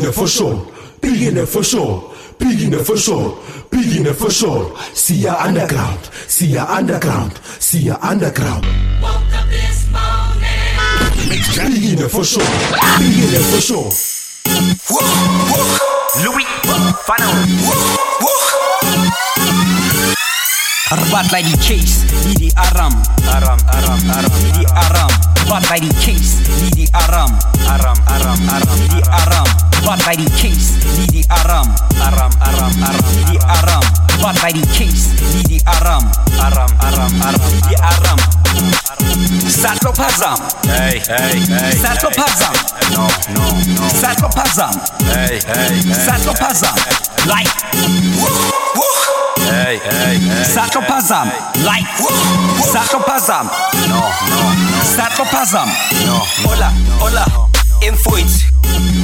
Beginner for sure. Beginner for sure. Beginner for sure. Beginner for sure. See ya underground. See ya underground. See ya underground. Woke up this morning. Beginner for sure. Beginner for sure. Louis Funnel Arbat like the chase, Lidi Aram Aram, Aram, Aram Lidi Aram Bat like the chase, Lidi Aram Aram, Aram, Aram Lidi Aram Bat like the chase, Lidi Aram Aram, Aram, Aram Lidi Aram Bat like the chase, Lidi Aram Aram, Aram, Aram Lidi Aram Satlo Pazam Hey, hey, hey. Satlo Pazam No, no, no. Satlo Pazam Hey, hey, hey. Satlo Pazam Like. Hey, hey, hey. Satlo Pazam Like Satlo Pazam No, no, no. Satlo Pazam No. Hola, hola. Infoit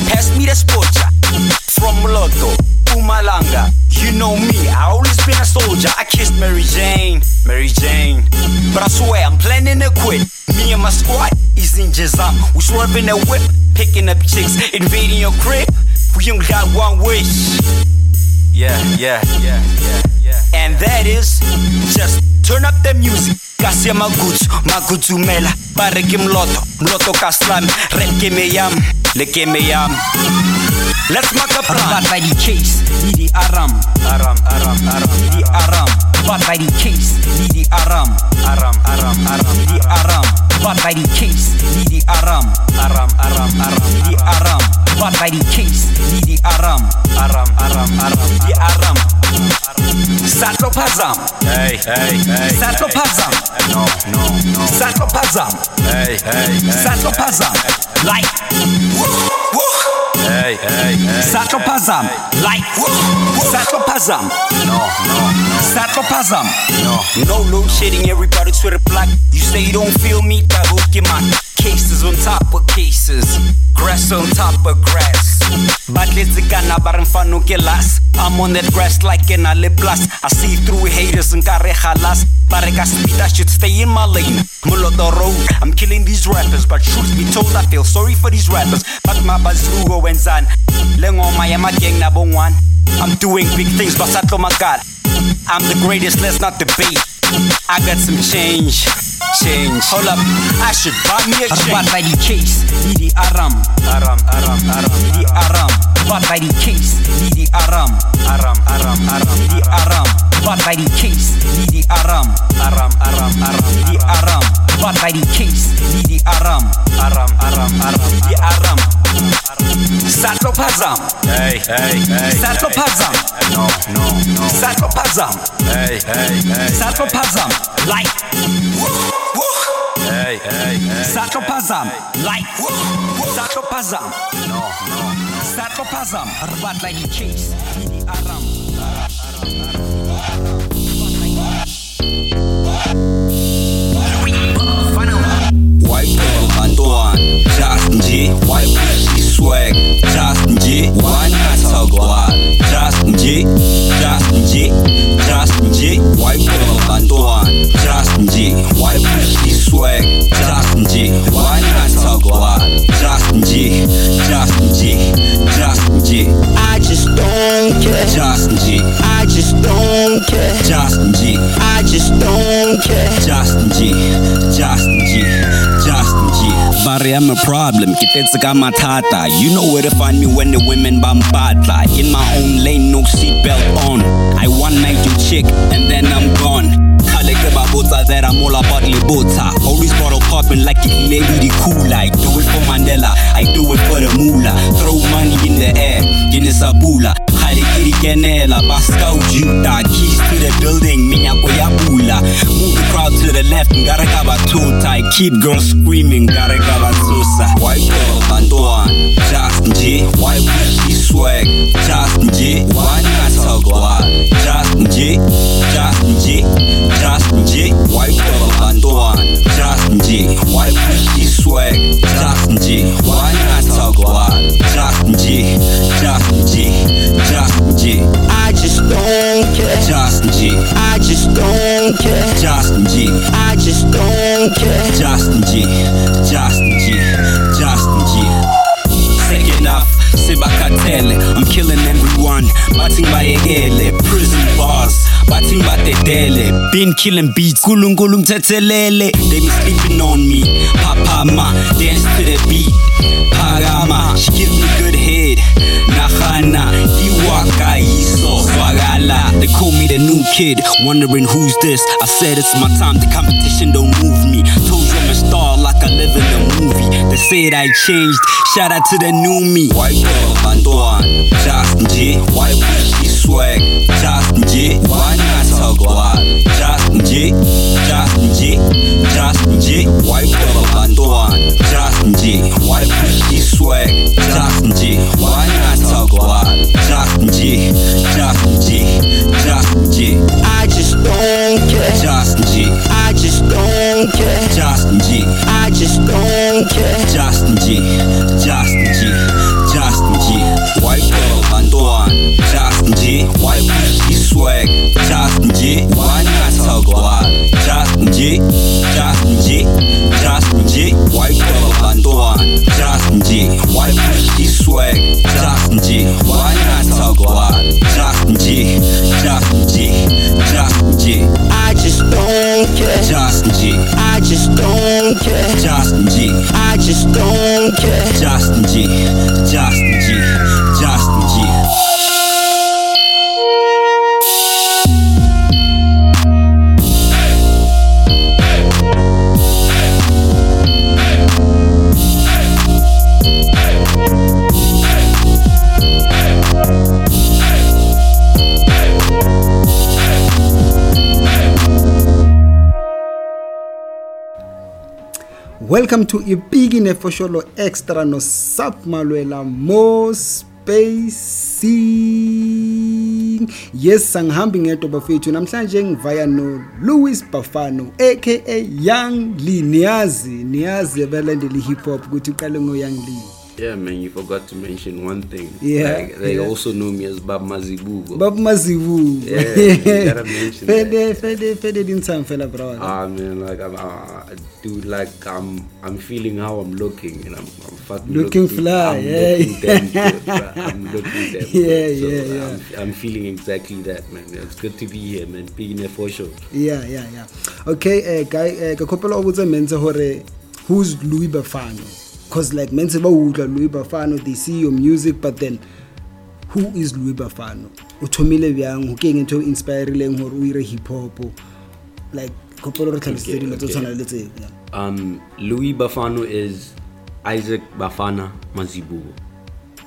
Pass me the sportja From Loto Umalanga You know me, I always been a soldier. I kissed Mary Jane, Mary Jane. But I swear I'm planning to quit. Me and my squad is in Jazam. We swerving a whip Picking up chicks, invading your crib. We only got one wish. Yeah, yeah, yeah, yeah, yeah. And that is just turn up the music. Kasi magutsu, magutsumela Pare ke mloto, mloto ka slime Rap ke me yam, le ke me yam Let's make a plan. Bat by the chase, Lidi Aram. Aram, aram, aram. Lidi Aram. Bat by the chase, Lidi Aram. Aram, aram, aram. Lidi Aram. Bat by the chase, Lidi Aram. Aram, aram, aram. Lidi Aram. Bat by the chase, Lidi Aram. Aram, aram, aram. Lidi Aram. Satlo Pazam. Hey, hey, hey. Satlo Pazam No, no, no. Satlo Pazam Hey, hey, hey. Satlo Pazam Like Hey, hey, hey. Satlo Pazam Like Satlo Pazam No, no, no. Satlo Pazam No. No load shedding, everybody to the block. You say you don't feel me, that hook your man. Cases on top of cases, grass on top of grass. But let's gana baramfano que las. I'm on that grass like an ale plus. I see through haters and carre halas. Barega speed, I should stay in my lane. Muloto road, I'm killing these rappers. But truth be told, I feel sorry for these rappers. But my bazrugo and zan. Lengo mayama gang na bongwan. I'm doing big things, but satlo magal. I'm the greatest, let's not debate. I got some change, change. Hold up, I should buy me a change. Bat by the chase, Lidi Aram, Aram, aram, aram. Lidi Aram. Bat by the chase, Lidi Aram, Aram, aram, aram. Lidi Aram. Bat by the chase, Lidi Aram, Aram, aram, aram. Lidi Aram. Bat by the chase, Lidi Aram, Aram, aram, aram. Lidi Aram. Satlo Pazam, Hey, hey, hey. Satlo Pazam, No, no, no. Satlo Pazam, Hey, hey, hey. Satlo Pazam, like. Hey, hey, hey. Satlo Pazam, like. Satlo Pazam. No, no. Satlo Pazam, Arbat like the chase, Lidi Aram. White girl bantwana Just nje White swag. Just nje Wanatha gwala Just nje Just nje Just nje White girl bantwana Just nje White pussy swag. Just nje Wanatha gwala Just nje Just nje Just nje I just don't care. Just nje I just don't care. Just nje I just don't care. Just G, G, G. Barry, I'm a problem. Kitetsu matata. You know where to find me when the women bambata. In my own lane, no seatbelt on. I one night you chick and then I'm gone. Kaleke babota that I'm all about libota. Always bottle popping like it lady the cool. I do it for Mandela, I do it for the moolah. Throw money in the air, Guinness Abula. Halikiri kenela, Pascal Juta. Keys to the building, minyako ya bula. Move the crowd to the left, ngarakaba too tight. Keep girls screaming, ngarakaba tusa. White girl, bantwan, just G. White pussy swag, just not talk wild? Just G, just G, just G. White girl, bantwan, just G. White pussy swag, just G. Why not talk wild? Just G, just G, just G. I just don't care. Just G, I just don't care. just G, I just don't care. just G, just G, just G. Sick enough, sibakata ngitshele I'm killing everyone. Bathi ngibayekele prison bars. Bathi ngibadedele been killing beats. Nkulunkulu ngithethelele they be sleeping on me. Phaphama dance to the beat. Phakama she gives me good head. Nahana iwaka yiso swagala they call me the new kid wondering who's this. I said it's my time the competition don't move me. Told I'm a star like I live in a movie. They said I changed shout out to the new me. White girl bantwana just nje white push swag. Just nje wangathakwa just nje just nje just nje white girl bantwana just nje white push swag. Just nje wangathakwa just nje just nje just nje I just don't care. just nje I just don't care. just nje I just don't care. just nje just nje just nje white girl bantwana just nje white push swag just nje wangathakwa just nje just nje just nje white girl bantwana just nje white push swag? Just nje wangathakwa just nje just nje just nje I just don't care. just nje I just don't care. just nje I just don't care. just nje just nje just nje welcome to ipiki nefosholo extra nosap malwela mo spacing. Yes sangihambi ngedwa bafethu namhlanje ngivaya no-louis bafano aka young lee. Niyazi niyazi abalandeli hip hop ukuthi uqale ngo-young lee. Yeah, man, you forgot to mention one thing. Yeah, Like, they yeah. also know me as Bab Mazibugo. baba mazibu Yeah, you gotta mention that. fede fede fede dintshang fela brother Ah man, like I'm, uh, dude, like I'm, I'm feeling how I'm looking, and I'm, I'm fucking Looking fly, I'm yeah. looking damn good, bro. I'm looking damn Yeah, good. So yeah, yeah. I'm, I'm feeling exactly that, man. It's good to be here, man. Being there for sure. yeah yeah yeah okay uh, guy uh, ke khopela o botse mense hore who's louis bafano because like mense ba utlwa louis bafano they see your music but then who is louis bafano o thomile bjang ho keng ntho e inspirileng hore o ire hip hop like khopela re tlhalosetse dilo tse tshwana le tseo yeah. Um, Louis Bafano is Isaac Bafana Mazibugo.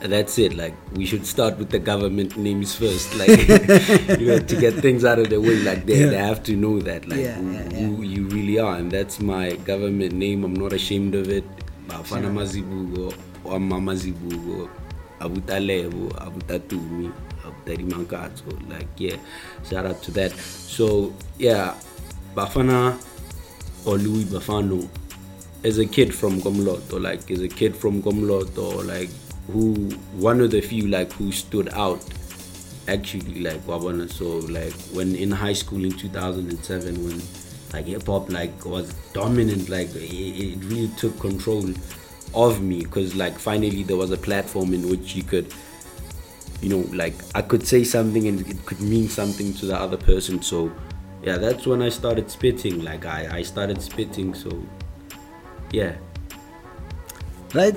That's it. Like we should start with the government names first, like you know, to get things out of the way. Like they, Yeah. they have to know that, like Yeah, who, yeah, who you really are, and that's my government name. I'm not ashamed of it. Bafana Mazibugo, Wama Mazibugo, Abutalebo, Abutatumi, Abutari Mankato. Like yeah, shout out to that. So yeah, Bafana or Louis Bafano as a kid from Gomlot or like as a kid from Gomlot or like who one of the few like who stood out actually like Wabana so like when in high school in 2007 when like hip hop like was dominant like it, it really took control of me. Because like finally there was a platform in which you could you know like i could say something and it could mean something to the other person. So yeah that's when i started spitting. Like i, I started spitting so yeah. Right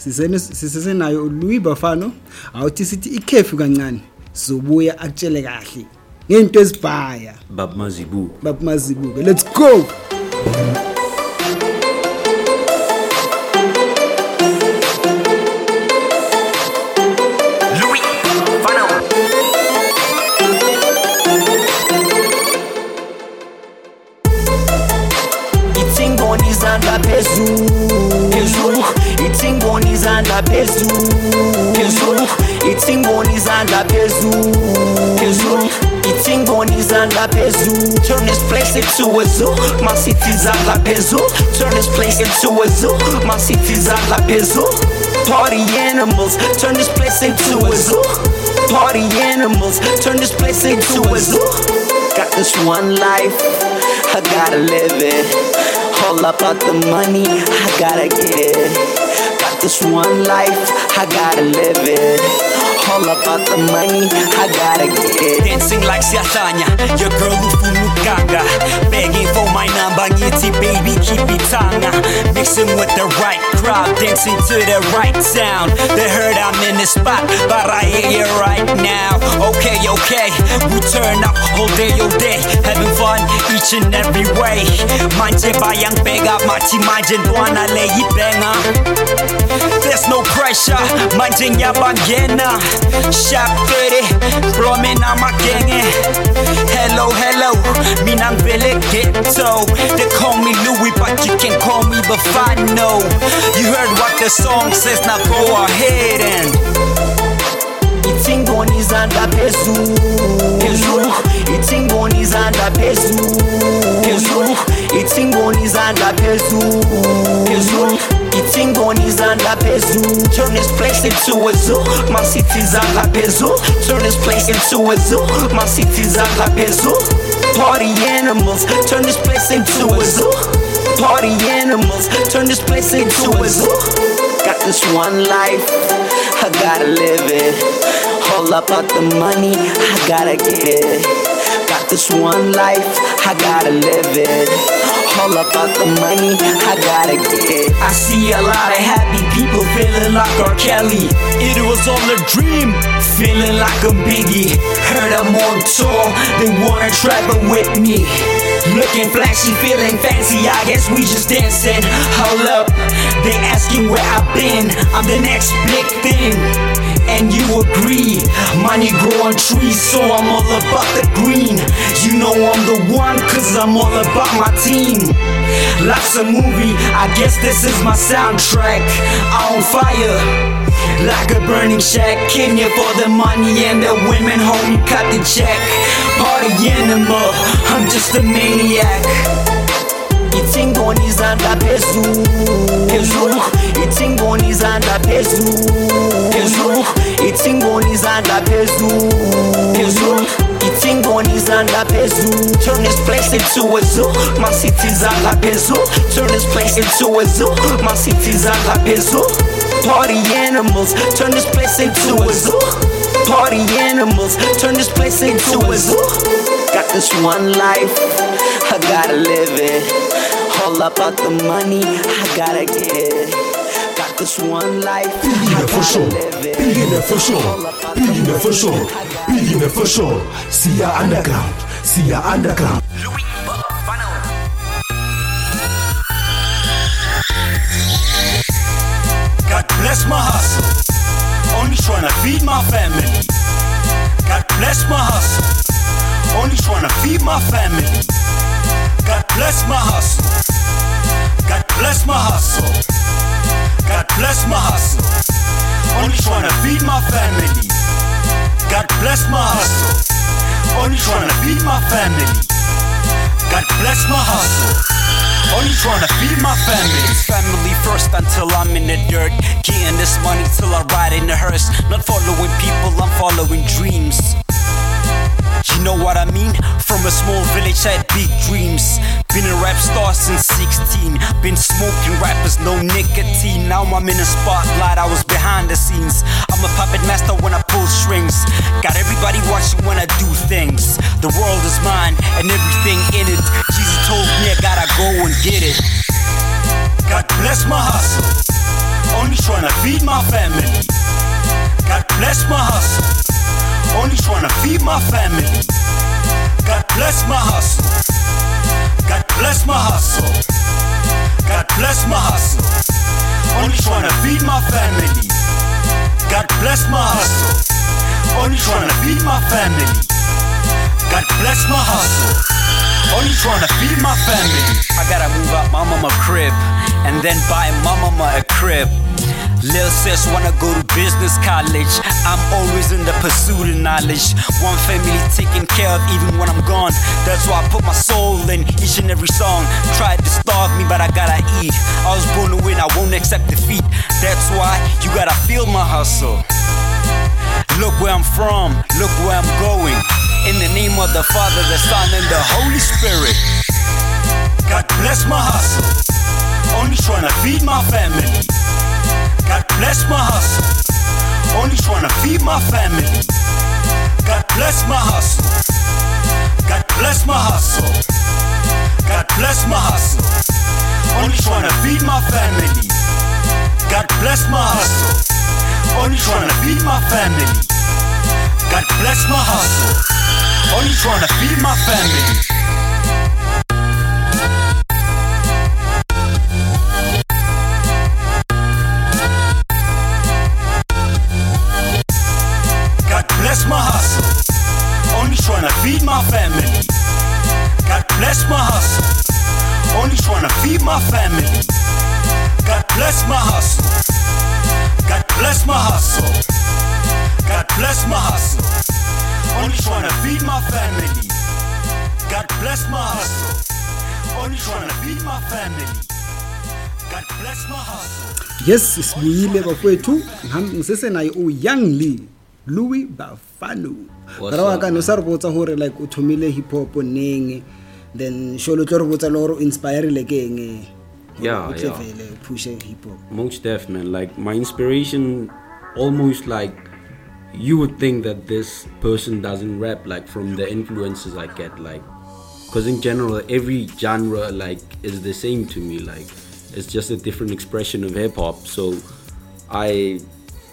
sisene- sisesenayo louis bafano awuthi sithi ikhefu kancane sizobuya akutshele kahle. Ngento ezibhaya. Bab mazibu babumazibuke let's go. Itsingoni izandla phezulu turn this place into a zoo my city izandla phezulu turn this place into a zoo my city izandla phezulu party animals turn this place into a zoo party animals turn this place into a zoo got this one life I gotta live it. All about the money, I gotta get it. Got this one life, I gotta live it. All about the money, I gotta get it. Dancing like Siatanya, your girl ufunukanga Begging for my number, ngiti baby keep it tanga. Mixing with the right crowd, dancing to the right sound. They heard I'm in the spot, but I hear you right now. Okay, okay, we turn up all day, all day. Having fun each and every way. Manje bayang pega, mati manje dwana leyi benga There's no pressure, manje nyabangena. Sharp 30, blooming on my gang Hello, hello, mina ngivele ghetto They call me Louis, but you can call me Bafano You heard what the song says, now go ahead and Itingoni zanda pezu Pezu Itingoni zanda pezu Pezu Itingoni zanda pezu Pezu Itingoni zanda pezu Turn this place into a zoo. My city zanda pezu Turn this place into a zoo. My city zanda pezu Party animals. Turn this place into a zoo. Party animals. Turn this place into a zoo. Got this one life. I gotta live it all about the money, I gotta get it. Got this one life, I gotta live it. All about the money, I gotta get it. I see a lot of happy people feeling like R. Kelly. It was all a dream, feeling like a biggie. Heard I'm on tour, they wanna travel with me. Looking flashy, feeling fancy, I guess we just dancing. Hold up, they asking where I've been. I'm the next big thing. And you agree, money grow on trees, so I'm all about the green. You know I'm the one, cause I'm all about my team. Life's a movie, I guess this is my soundtrack. I'm on fire, like a burning shack. Came here for the money and the women, homie, cut the check. Party animal, I'm just a maniac. Itingoni zanda pezu Pezu Itingoni zanda pezu Pezu Itingoni zanda pezu Pezu Itingoni zanda pezu Turn this place into a zoo. My city zanda pezu Turn this place into a zoo. My city zanda pezu Party animals Turn this place into a zoo Party animals Turn this place into a zoo Got this one life I gotta live it all about the money, I gotta get it. Got this one life, I gotta live it. Billionaire for sure. Billionaire for sure. Billionaire for sure. Sia underground. Sia underground. God bless my hustle. Only trying to feed my family. God bless my hustle. Only trying to feed my family. God bless my hustle. God bless my hustle. God bless my hustle. Only trying to feed my family. God bless my hustle. Only trying to feed my family. God bless my hustle. Only trying to feed my family. Family first until I'm in the dirt. Getting this money till I ride in the hearse. Not following people, I'm following dreams. You know what I mean? From a small village, I had big dreams. Been a rap star since 16. Been smoking rappers, no nicotine. Now I'm in the spotlight, I was behind the scenes. I'm a puppet master when I pull strings. Got everybody watching when I do things. The world is mine and everything in it. Jesus told me I gotta go and get it. God bless my hustle. Only trying to feed my family. God bless my hustle. Only trying to feed my family. God bless my hustle. God bless my hustle. God bless my hustle. Only trying to feed my family. God bless my hustle. Only trying to feed my family. God bless my hustle. Only trying to feed my family. I gotta move out my mama crib and then buy my mama a crib. Lil sis wanna go to business college. I'm always in the pursuit of knowledge. One family taken care of even when I'm gone. That's why I put my soul in each and every song. Tried to starve me, but I gotta eat. I was born to win, I won't accept defeat. That's why you gotta feel my hustle. Look where I'm from, look where I'm going. In the name of the Father, the Son, and the Holy Spirit. God bless my hustle. Only trying to feed my family. God bless my hustle. Only trying to feed my family. God bless my hustle. God bless my hustle. God bless my hustle. Only trying to feed my family. God bless my hustle. Only trying to feed my family. God bless my hustle. Only trying to feed my family. Yes sibuyile bafowethu ngisesenaye u-young lee louis bafano What's ra wa up, ka ne o man? sa re botsa gore like o thomile hip hop neng then sholo tlo re botsa le gore o inspirile ke eng Yeah, yeah. pushe hip hop Most def, man. Like my inspiration, almost like you would think that this person doesn't rap, like from the influences I get, like, because in general, every genre like is the same to me. Like, it's just a different expression of hip hop. So, I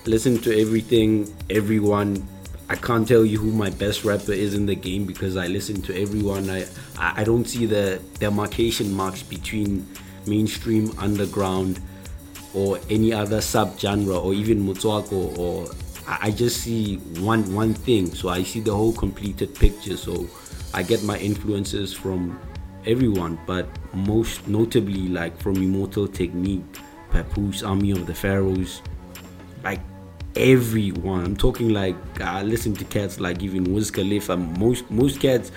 listen to everything, everyone. I can't tell you who my best rapper is in the game because I listen to everyone. I I don't see the demarcation marks between mainstream, underground, or any other subgenre, or even motswako. Or I just see one one thing. So I see the whole completed picture. So I get my influences from everyone, but most notably like from Immortal Technique, Papoose, Army of the Pharaohs, like everyone. I'm talking like I listen to cats like even Wiz Khalifa. Most most cats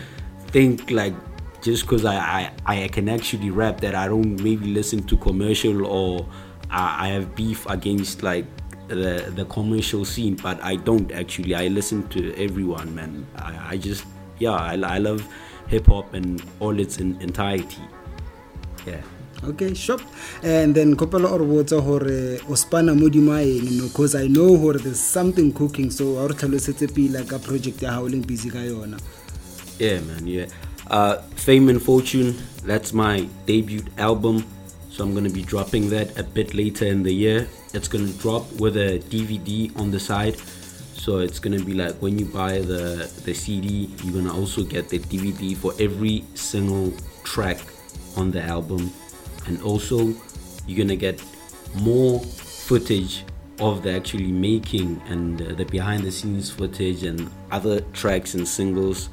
think like just because I, I I can actually rap that I don't maybe listen to commercial or I, I have beef against like the the commercial scene, but I don't actually. I listen to everyone, man. I, I just yeah, I, I love hip hop and all its in, entirety. Yeah. okay shop and then kopela o re botsa gore o spana mo dimo a eng no cause i know gore there's something cooking so a re tlhalosetse pila ka project ya gago leng busy ka yona Yeah, man, yeah. Uh, Fame and Fortune, that's my debut album. So I'm going to be dropping that a bit later in the year. It's going to drop with a DVD on the side. So it's going to be like when you buy the, the CD, you're going to also get the DVD for every single track on the album. And also, you're to get more footage of the actually making and uh, the behind the scenes footage and other tracks and singles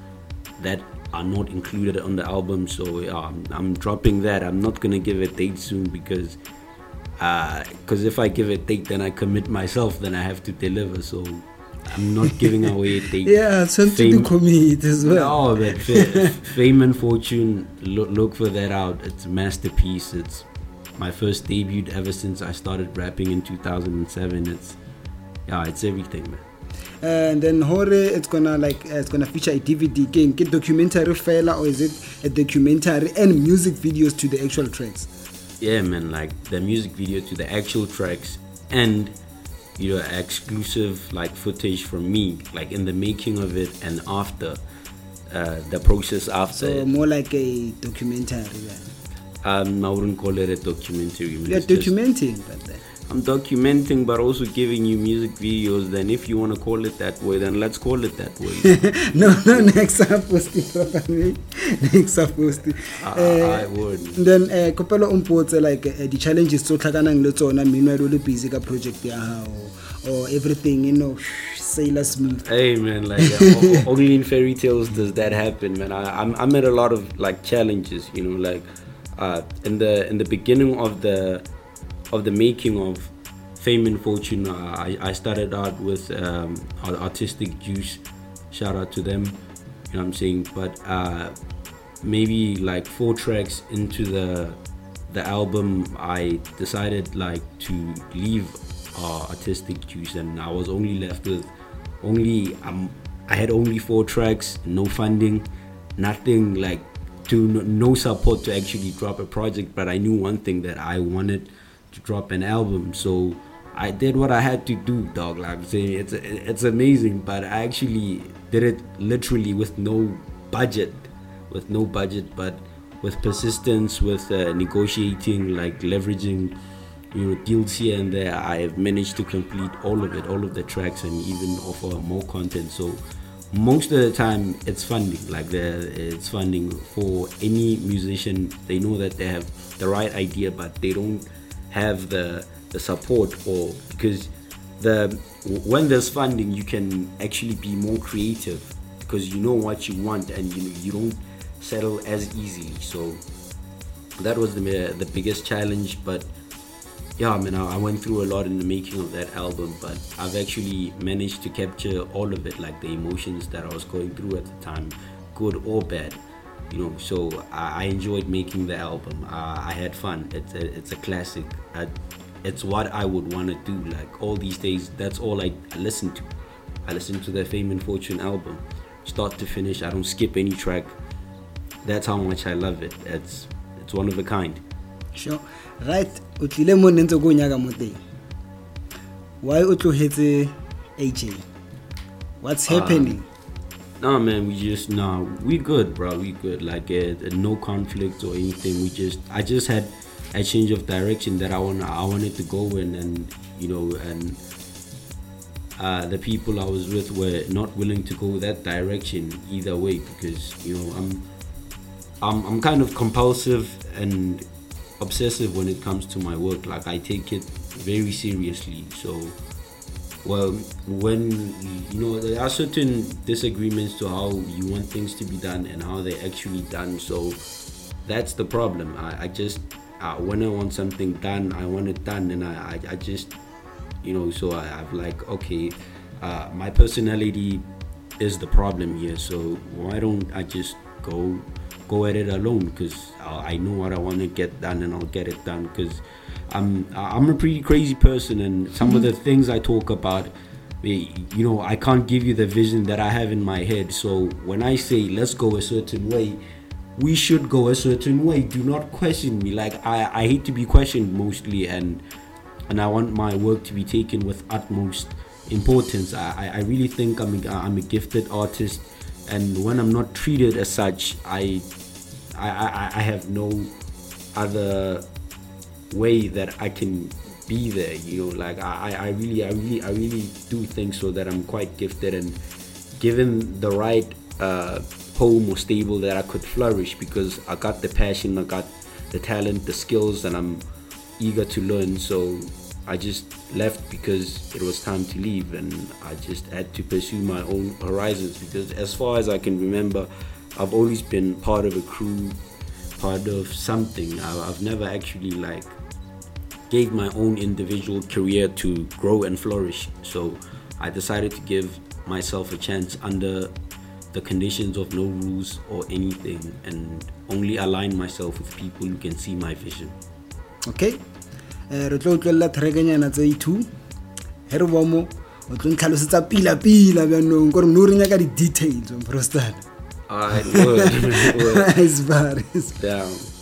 that are not included on the album. So yeah, I'm, dropping that. I'm not gonna give a date soon because because if I give a date, then I commit myself. Then I have to deliver. So I'm not giving away a date. yeah tshwanetse Fame- di commit as well No, but fa- Fame and Fortune, look, look for that out. It's a masterpiece. It's my first debut ever since I started rapping in 2007. It's yeah, it's everything, man. and then hore it's gonna like uh, it's gonna feature a dvd eng? ke documentary fela or is it a documentary and music videos to the actual tracks yeah man like the music video to the actual tracks and you know exclusive like footage from me like in the making of it and after uh, the process after so it. more like a documentary then. um, I wouldn't call it a documentary you're documenting but then I'm documenting but also giving you music videos then if you want to call it that way then let's call it that way no no next up posti next up posti I- I would. then eh kopela o mpotse like eh, di challenges tso tlhakanang le tsona meanwhile o le busy ka project ya gago or everything you know sailor smooth Hey man, like uh, only in fairy tales does that happen, man. I, I'm I'm at a lot of like challenges, you know, like uh, in the in the beginning of the of the making of Fame and Fortune, uh, I I started out with um, Ar- Artistic Juice. Shout out to them, you know what I'm saying. But uh, maybe like four tracks into the the album, I decided like to leave uh, Artistic Juice, and I was only left with only um, I had only four tracks, no funding, nothing like to no, no support to actually drop a project. But I knew one thing that I wanted to drop an album, so I did what I had to do, dog. Like I'm saying, it's it's amazing, but I actually did it literally with no budget, with no budget, but with persistence, with uh, negotiating, like leveraging, you know, deals here and there. I have managed to complete all of it, all of the tracks, and even offer more content. So most of the time, it's funding. Like the it's funding for any musician. They know that they have the right idea, but they don't have the the support or because the when there's funding you can actually be more creative because you know what you want and you you don't settle as easily so that was the the biggest challenge but yeah I mean I, I went through a lot in the making of that album but I've actually managed to capture all of it like the emotions that I was going through at the time good or bad. You know so I, I enjoyed making the album uh, I had fun it's a, it's a classic I, it's what I would want to do. Like all these days, that's all I, listen to. I listen to the Fame and Fortune album, start to finish. I don't skip any track. That's how much I love it. It's it's one of a kind. sure right o tlile mo nne ntse ko nyaka mo teng why o tlogetse aj what's happening Nah, man, we just nah, we good, bro. We good. Like uh, no conflict or anything. We just I just had a change of direction that I want I wanted to go in, and you know, and uh, the people I was with were not willing to go that direction either way because you know I'm I'm I'm kind of compulsive and obsessive when it comes to my work. Like I take it very seriously. So well when you know there are certain disagreements to how you want things to be done and how they're actually done. So that's the problem. I, I just uh, when i want something done i want it done. And i, I, I just you know so I, i've like okay uh, my personality is the problem here. So why don't i just go go at it alone? Because I know what I want to get done and I'll get it done. Because I'm I'm a pretty crazy person and some of the things I talk about you know I can't give you the vision that I have in my head. So when I say let's go a certain way we should go a certain way. Do not question me. Like I, I hate to be questioned mostly and and I want my work to be taken with utmost importance. I, I- I really think I'm a, I'm a gifted artist and when I'm not treated as such I I, I, I have no other way that I can be there. You know, like I, I really, I really, I really do think so that I'm quite gifted and given the right uh, home or stable that I could flourish because I got the passion, I got the talent, the skills, and I'm eager to learn. So I just left because it was time to leave, and I just had to pursue my own horizons. Because as far as I can remember, I've always been part of a crew, part of something. I've never actually like gave my own individual career to grow and flourish. So I decided to give myself a chance under the conditions of no rules or anything and only align myself with people who can see my vision. okay um re tlo o tlolela therekenyana tse two. Ge re boa mo o tlo ntlhalosetsa pila-pila bjanong kore no re nyaka di-details omprostan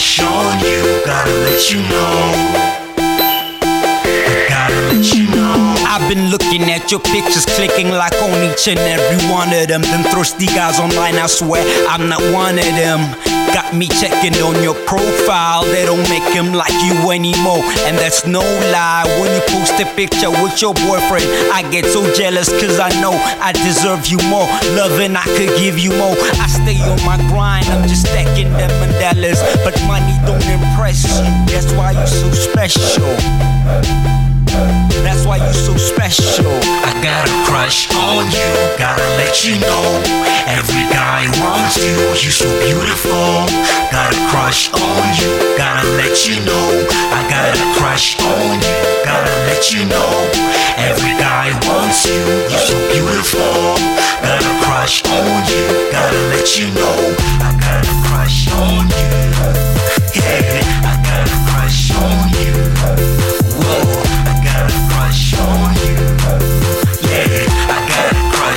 crush on you. Gotta let you know. Gotta let you know. I've been looking at your pictures, clicking like on each and every one of them. Them thirsty guys online, I swear I'm not one of them. Got me checking on your profile, they don't make him like you anymore. And that's no lie. When you post a picture with your boyfriend, I get so jealous cause I know I deserve you more. Loving, I could give you more. I stay on my grind, I'm just stacking them Mandelas. But money don't impress you, that's why you're so special. That's why you're so special. I got a crush on you, gotta let you know. Every guy wants you, you so beautiful. Got a crush on you, gotta let you know. I got a crush on you, gotta let you know. Every guy wants you, you so beautiful. Got a crush on you, gotta let you know. I got a crush on you. Yeah, I got a crush on you.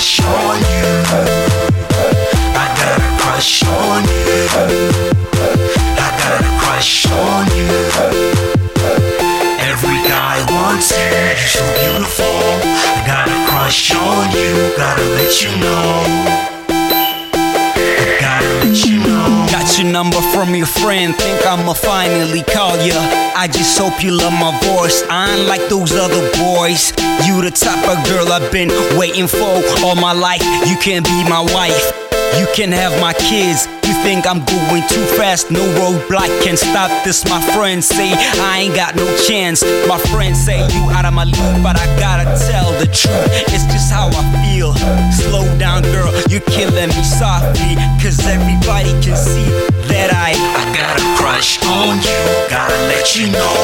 Crush on you. I got a crush on you. I got a crush on you. Every guy wants you. You're so beautiful. I got a crush on you. Gotta let you know. I gotta let you know. Number from your friend, think I'ma finally call ya. I just hope you love my voice. I ain't like those other boys. You the type of girl I've been waiting for all my life. You can be my wife. You can have my kids. You think I'm going too fast? No roadblock can stop this. My friends say I ain't got no chance. My friends say you out of my league, but I gotta tell the truth. It's just how I feel. Slow down, girl. You're killing me softly. Cause everybody can see that I. I got a crush on you, gotta let you know.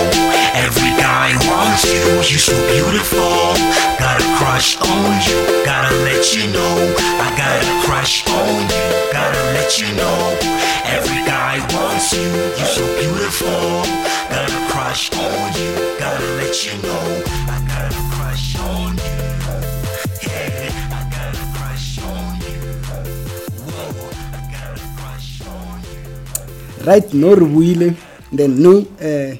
Every guy wants you, you so beautiful. Got a crush on you, gotta let you know. I got a crush on you, gotta let you know. Every guy wants you, you so beautiful. Got a crush on you, gotta let you know. I got a crush on you. You. You. right no re buile then no eh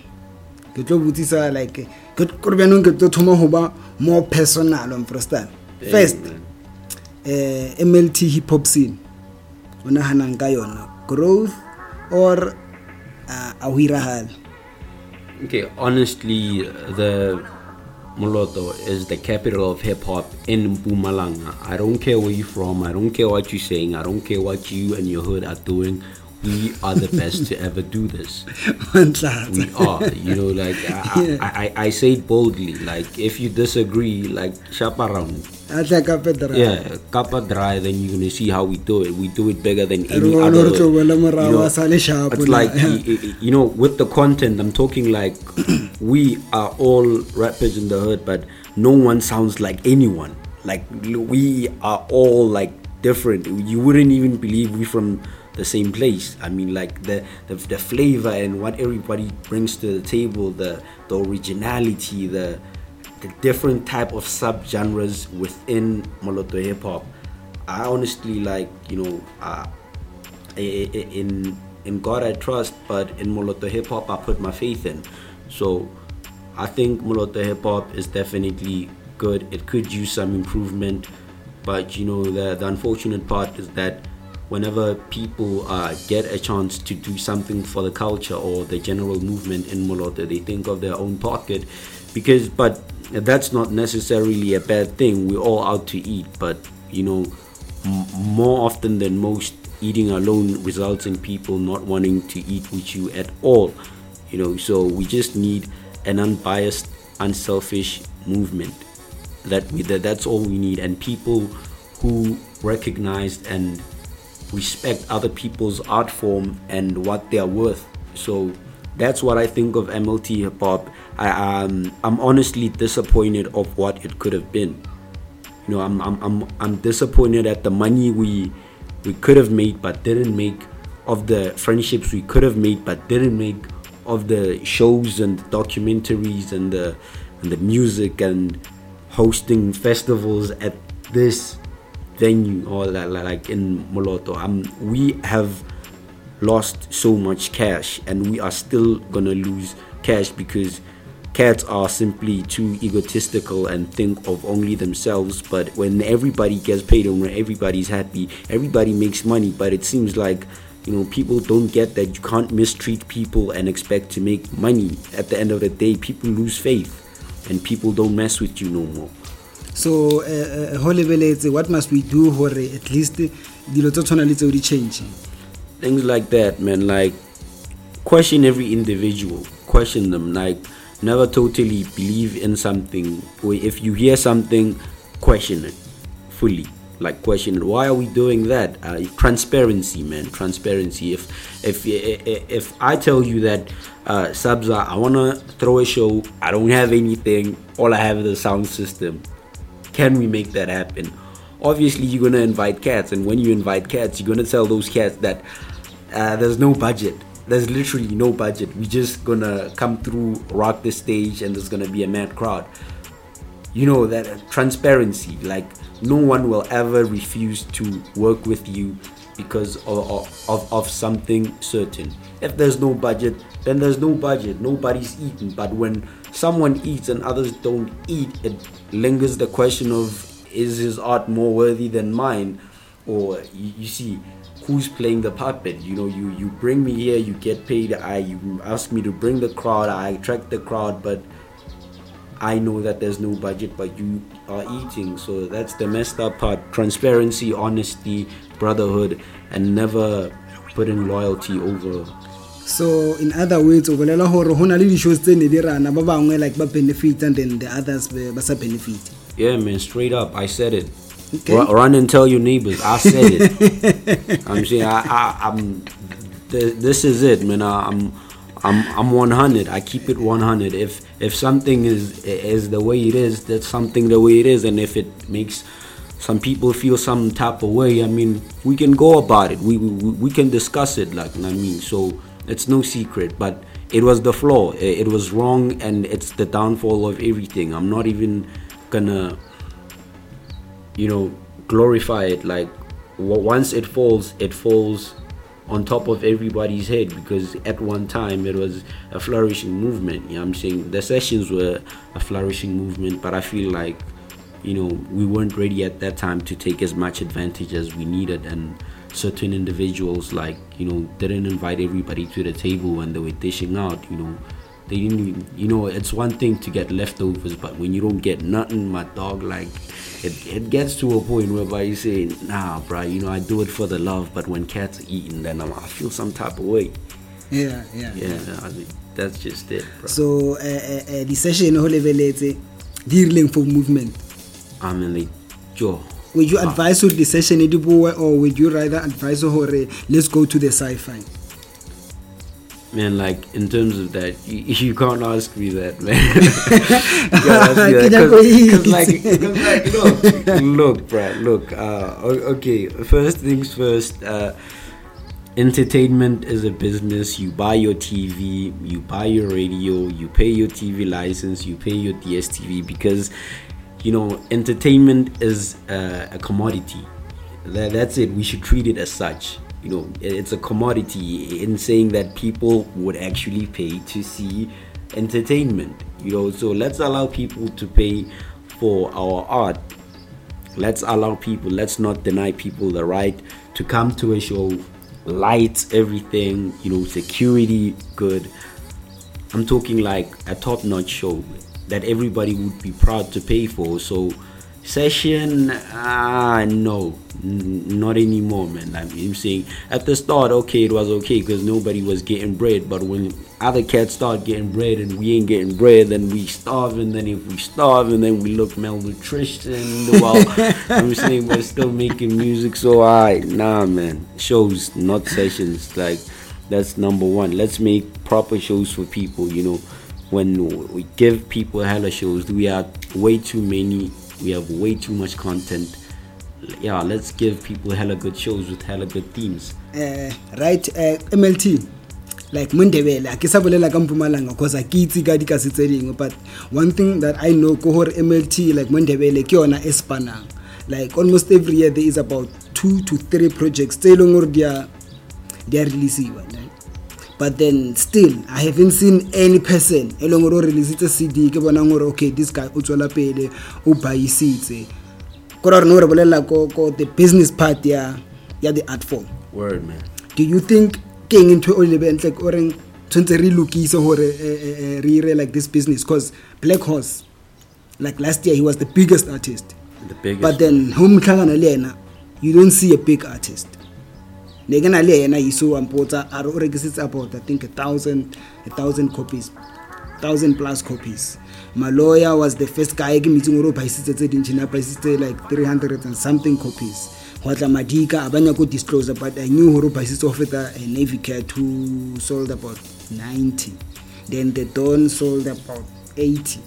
ke tlo botsisa like ke kore bjanong ke tlo thoma go ba more personal on prostan first eh mlt hip hop scene o naganang ka yona growth or uh, a go iragale Okay, honestly, the Moloto is the capital of hip hop in Mpumalanga. I don't care where you're from. I don't care what you're saying. I don't care what you and your hood are doing. We are the best to ever do this. We are, you know, like I, Yeah. I, I, I say it boldly. Like if you disagree, like shop around. Yeah, kappa dry, then you're gonna see how we do it. We do it bigger than any other. you know, It's like you know, with the content, I'm talking like we are all rappers in the hood, but no one sounds like anyone. like we are all like different you wouldn't even believe we from the same place i mean like the, the the flavor and what everybody brings to the table the the originality the the different type of subgenres within Moloto hip hop i honestly like you know uh, in in God I trust, but in Moloto hip hop I put my faith in. So I think Moloto hip hop is definitely good. It could use some improvement, but you know the the unfortunate part is that whenever people uh, get a chance to do something for the culture or the general movement in Moloto, they think of their own pocket, because but that's not necessarily a bad thing. We're all out to eat, but you know m- more often than most eating alone results in people not wanting to eat with you at all you know. So we just need an unbiased unselfish movement that we that, that's all we need. And people who recognize and respect other people's art form and what they're worth so that's what I think of MLT hip hop. I um, I'm honestly disappointed of what it could have been you know I'm, I'm i'm i'm disappointed at the money we we could have made but didn't make of the friendships we could have made but didn't make of the shows and documentaries and the and the music and hosting festivals at this venue or li- li- like in Moloto um we have lost so much cash and we are still gonna lose cash because cats are simply too egotistical and think of only themselves. But when everybody gets paid and when everybody's happy everybody makes money. But it seems like you know people don't get that you can't mistreat people and expect to make money. At the end of the day people lose faith and people don't mess with you no more. So uh, uh, ho lebeletse what must we do hore at least dilo tse tshwana le tseo di change? Things like that man like question every individual. Question them like never totally believe in something or if you hear something question it fully. Like question it why are we doing that? Uh, transparency man transparency. If if if i tell you that uh sabza i want to throw a show i don't have anything all i have is a sound system can we make that happen? Obviously you're gonna invite cats and when you invite cats you're gonna tell those cats that uh, there's no budget. There's literally no budget. We're just gonna come through rock the stage and there's gonna be a mad crowd. You know that uh, transparency like no one will ever refuse to work with you because of, of, of, something certain. If there's no budget then there's no budget. Nobody's eating. But when someone eats and others don't eat it lingers the question of is his art more worthy than mine or you, you see who's playing the puppet you know you you bring me here you get paid i you ask me to bring the crowd i attract the crowd but I know that there's no budget, but you are eating. So that's the messed up part. Transparency, honesty, brotherhood, and never putting loyalty over. So in other words o bolela gore go na le di-shows tse ne di rana ba bangwe like ba benefit and then the others ba sa benefit Yeah, man, straight up. I said it. Okay. Ru- run and tell your neighbors. I said it. I'm saying I, I, I'm. Th- this is it, man. I, I'm. I'm. I'm 100. I keep it 100. If if something is is the way it is, that's something the way it is, and if it makes some people feel some type of way, I mean, we can go about it. We we, we can discuss it, like I mean. So it's no secret, but it was the flaw. It, it was wrong, and it's the downfall of everything. I'm not even gonna you know glorify it like once it falls it falls on top of everybody's head because at one time it was a flourishing movement you know i'm saying the sessions were a flourishing movement but i feel like you know we weren't ready at that time to take as much advantage as we needed and certain individuals like you know didn't invite everybody to the table when they were dishing out you know. They didn't even, you know it's one thing to get leftovers but when you don't get nothing my dog like it, it gets to a point whereby you say nah bruh you know i do it for the love but when cats are eating then I'm, i feel some type of way. Yeah yeah. Yeah I mean, that's just it bro so uh, uh, uh, di-session go lebeletse di rileng for movement? I mean like yo would you advise gore di-session di boe or would you rather advise gore let's go to the sci-fi Man, like in terms of that, you, you can't ask me that, man. you can't ask me that, Kenya 'cause- go 'cause like, 'cause like, look, look, Brad, look. Uh, okay, first things first. Uh, entertainment is a business. You buy your TV, you buy your radio, you pay your TV license, you pay your DSTV because, you know, entertainment is uh, a commodity. That, that's it. We should treat it as such. You know, it- it's a commodity in saying that people would actually pay to see entertainment. You know, so let's allow people to pay for our art let's allow people let's not deny people the right to come to a show lights everything you know security good i'm talking like a top-notch show that everybody would be proud to pay for. So session ah no. N- not anymore man. I mean, i'm saying at the start okay it was okay because nobody was getting bread. But when other cats start getting bread and we ain't getting bread then we starve and then if we starve and then we look malnutrition well i'm saying? We're still making music so i nah man. Shows not sessions. Like that's number one. Let's make proper shows for people you know. When we give people hella shows we are way too many we have way too much content. Yeah let's give people hella good shows with hella good themes. Uh, right uh, mlt like mo ndebele a ke sa bolela ka mpumalanga cause a ke itse ka dikase tse dingwe but one thing that i know ke gore mlt like mo ndebele ke yona e spanang. Like almost every year there is about two to three projects tse e leng gore di a releasiwa? But then still i haven't seen any person e leng gore o releasitse cd ke bonang gore okay this guy o tswela pele o baisitse kore re ne o re bolelela ko the business part ya ya the art form. Word man. Do you think ke eng ntho o lebentle o reng tshwanetse re lokise gore eh, eh, eh, re ire like this business? Because black horse like last year he was the biggest artist. The biggest but then ho mtlhangana le yena you don't see a big artist. Ne ke na le yena iso wa mpotsa a re o rekisitse about i think a thousand a thousand copies thousand plus copies. Maloya was the first guy ke metseng gore o baisitse tse dintšhi ne a baisitse like 300 and something copies. Go tla madika a banya ko disclosure but i knew gore o baisitse go feta a navy cat who sold about 90 then the don sold about 80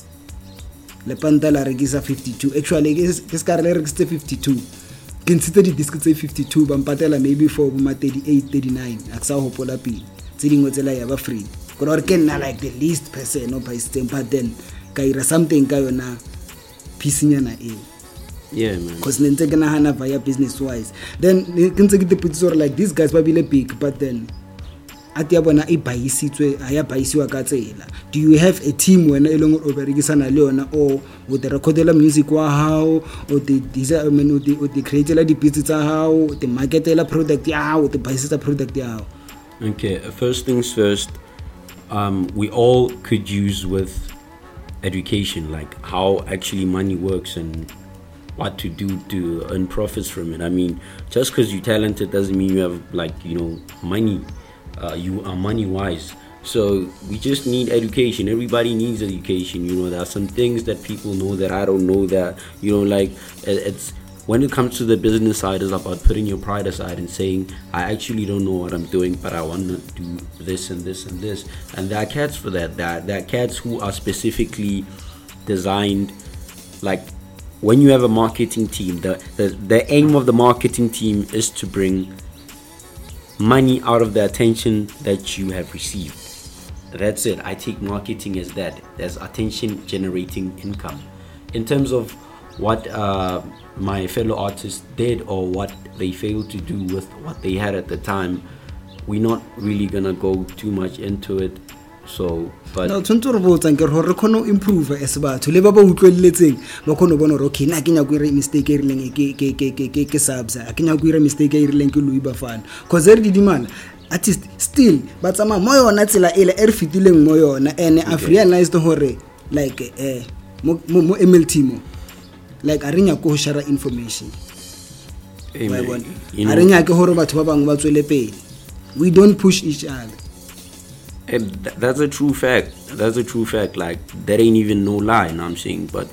lepanta la rekisa 52 actually ke se ka re le rekisitse 52 ke ntshitse di-disc tse 52 ba mpatela maybe for boma 38 39 a ke sa gopola pele. Tse dingwe tsela ya ba free. Kore gore ke nna like the least person o baisitseng but then ka ira something ka yona piecenyana eo. Yeah man. Because ne ntse ke nagana via business wise then ke ntse ke tepotsise gore like these guys ba bile big but then ate ya bona e baisitswe a ya baisiwa ka tsela do you have a team wena e leng gore o berekisana le yona or o te recordela music wa gago te te- o te createla dipitse tsa gago o te marketela product ya gago o te baisetsa product ya gago Okay, first things first, um, we all could use with education, like how actually money works and what to do to earn profits from it. I mean, just because you're talented doesn't mean you have like you know money. Uh, you are money wise. So we just need education. Everybody needs education. You know, there are some things that people know that I don't know. That you know, like it- it's when it comes to the business side, it's about putting your pride aside and saying, I actually don't know what I'm doing, but I want to do this and this and this. And there are cats for that. There there are cats who are specifically designed, like when you have a marketing team, the, the, the aim of the marketing team is to bring money out of the attention that you have received. That's it. I take marketing as that, as attention generating income. In terms of what uh, my fellow artists did or what they failed to do with what they had at the time, we're not really gonna go too much into it. So, tshwanetse re botsang ke re gore re kgone go improve as batho le ba ba utlweletseng ba kgone go bona gore okay nna ke nyako ire mistake e rileng e ke- subsa a ke nyako ire mistake e rileng ke louis bafana? Cause e re didimala artist still ba tsamaya mo yona tsela ele e re fetileng mo yona and i've realized gore like eh, mo mlt mo like a re nyako go shara information. E a re nyake gore batho ba bangwe ba tswele pele. We don't push each other. And th- that's a true fact. That's a true fact. Like that ain't even no lie. You know what I'm saying? But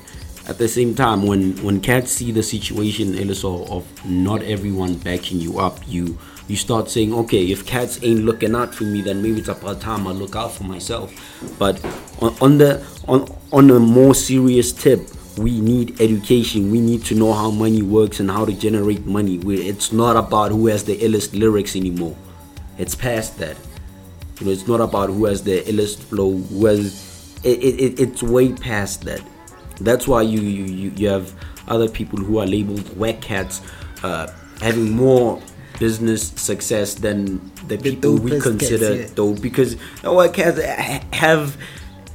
at the same time, when when cats see the situation, LSO, of not everyone backing you up, you you start saying, okay, if cats ain't looking out for me, then maybe it's about time I look out for myself. But on, on the on on a more serious tip, we need education. We need to know how money works and how to generate money. We, it's not about who has the illest lyrics anymore. It's past that. You know, it's not about who has the illest flow. Who has it, it, it, it's way past that. That's why you, you you have other people who are labeled whack cats, uh, having more business success than the people we consider cats, yeah. dope because the whack cats ha- have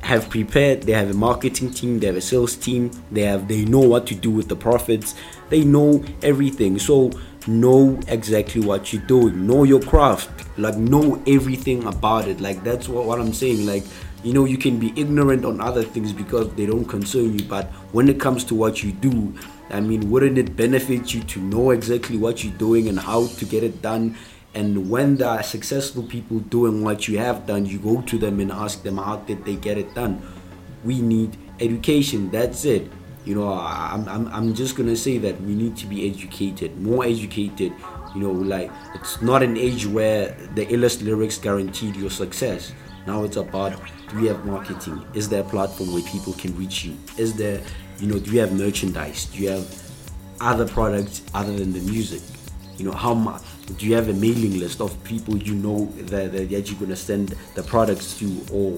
have prepared they have a marketing team they have a sales team they have they know what to do with the profits they know everything so know exactly what you're doing know your craft like know everything about it. Like that's what, what i'm saying. Like you know you can be ignorant on other things because they don't concern you but when it comes to what you do i mean wouldn't it benefit you to know exactly what you're doing and how to get it done? And when there are successful people doing what you have done you go to them and ask them how did they get it done. We need education. That's it. You know I'm, I'm, I'm just gonna say that we need to be educated more educated you know like it's not an age where the illest lyrics guaranteed your success. Now it's about do we have marketing? Is there a platform where people can reach you? Is there you know do you have merchandise? Do you have other products other than the music? You know how much do you have a mailing list of people you know that, that, that you're going to send the products to or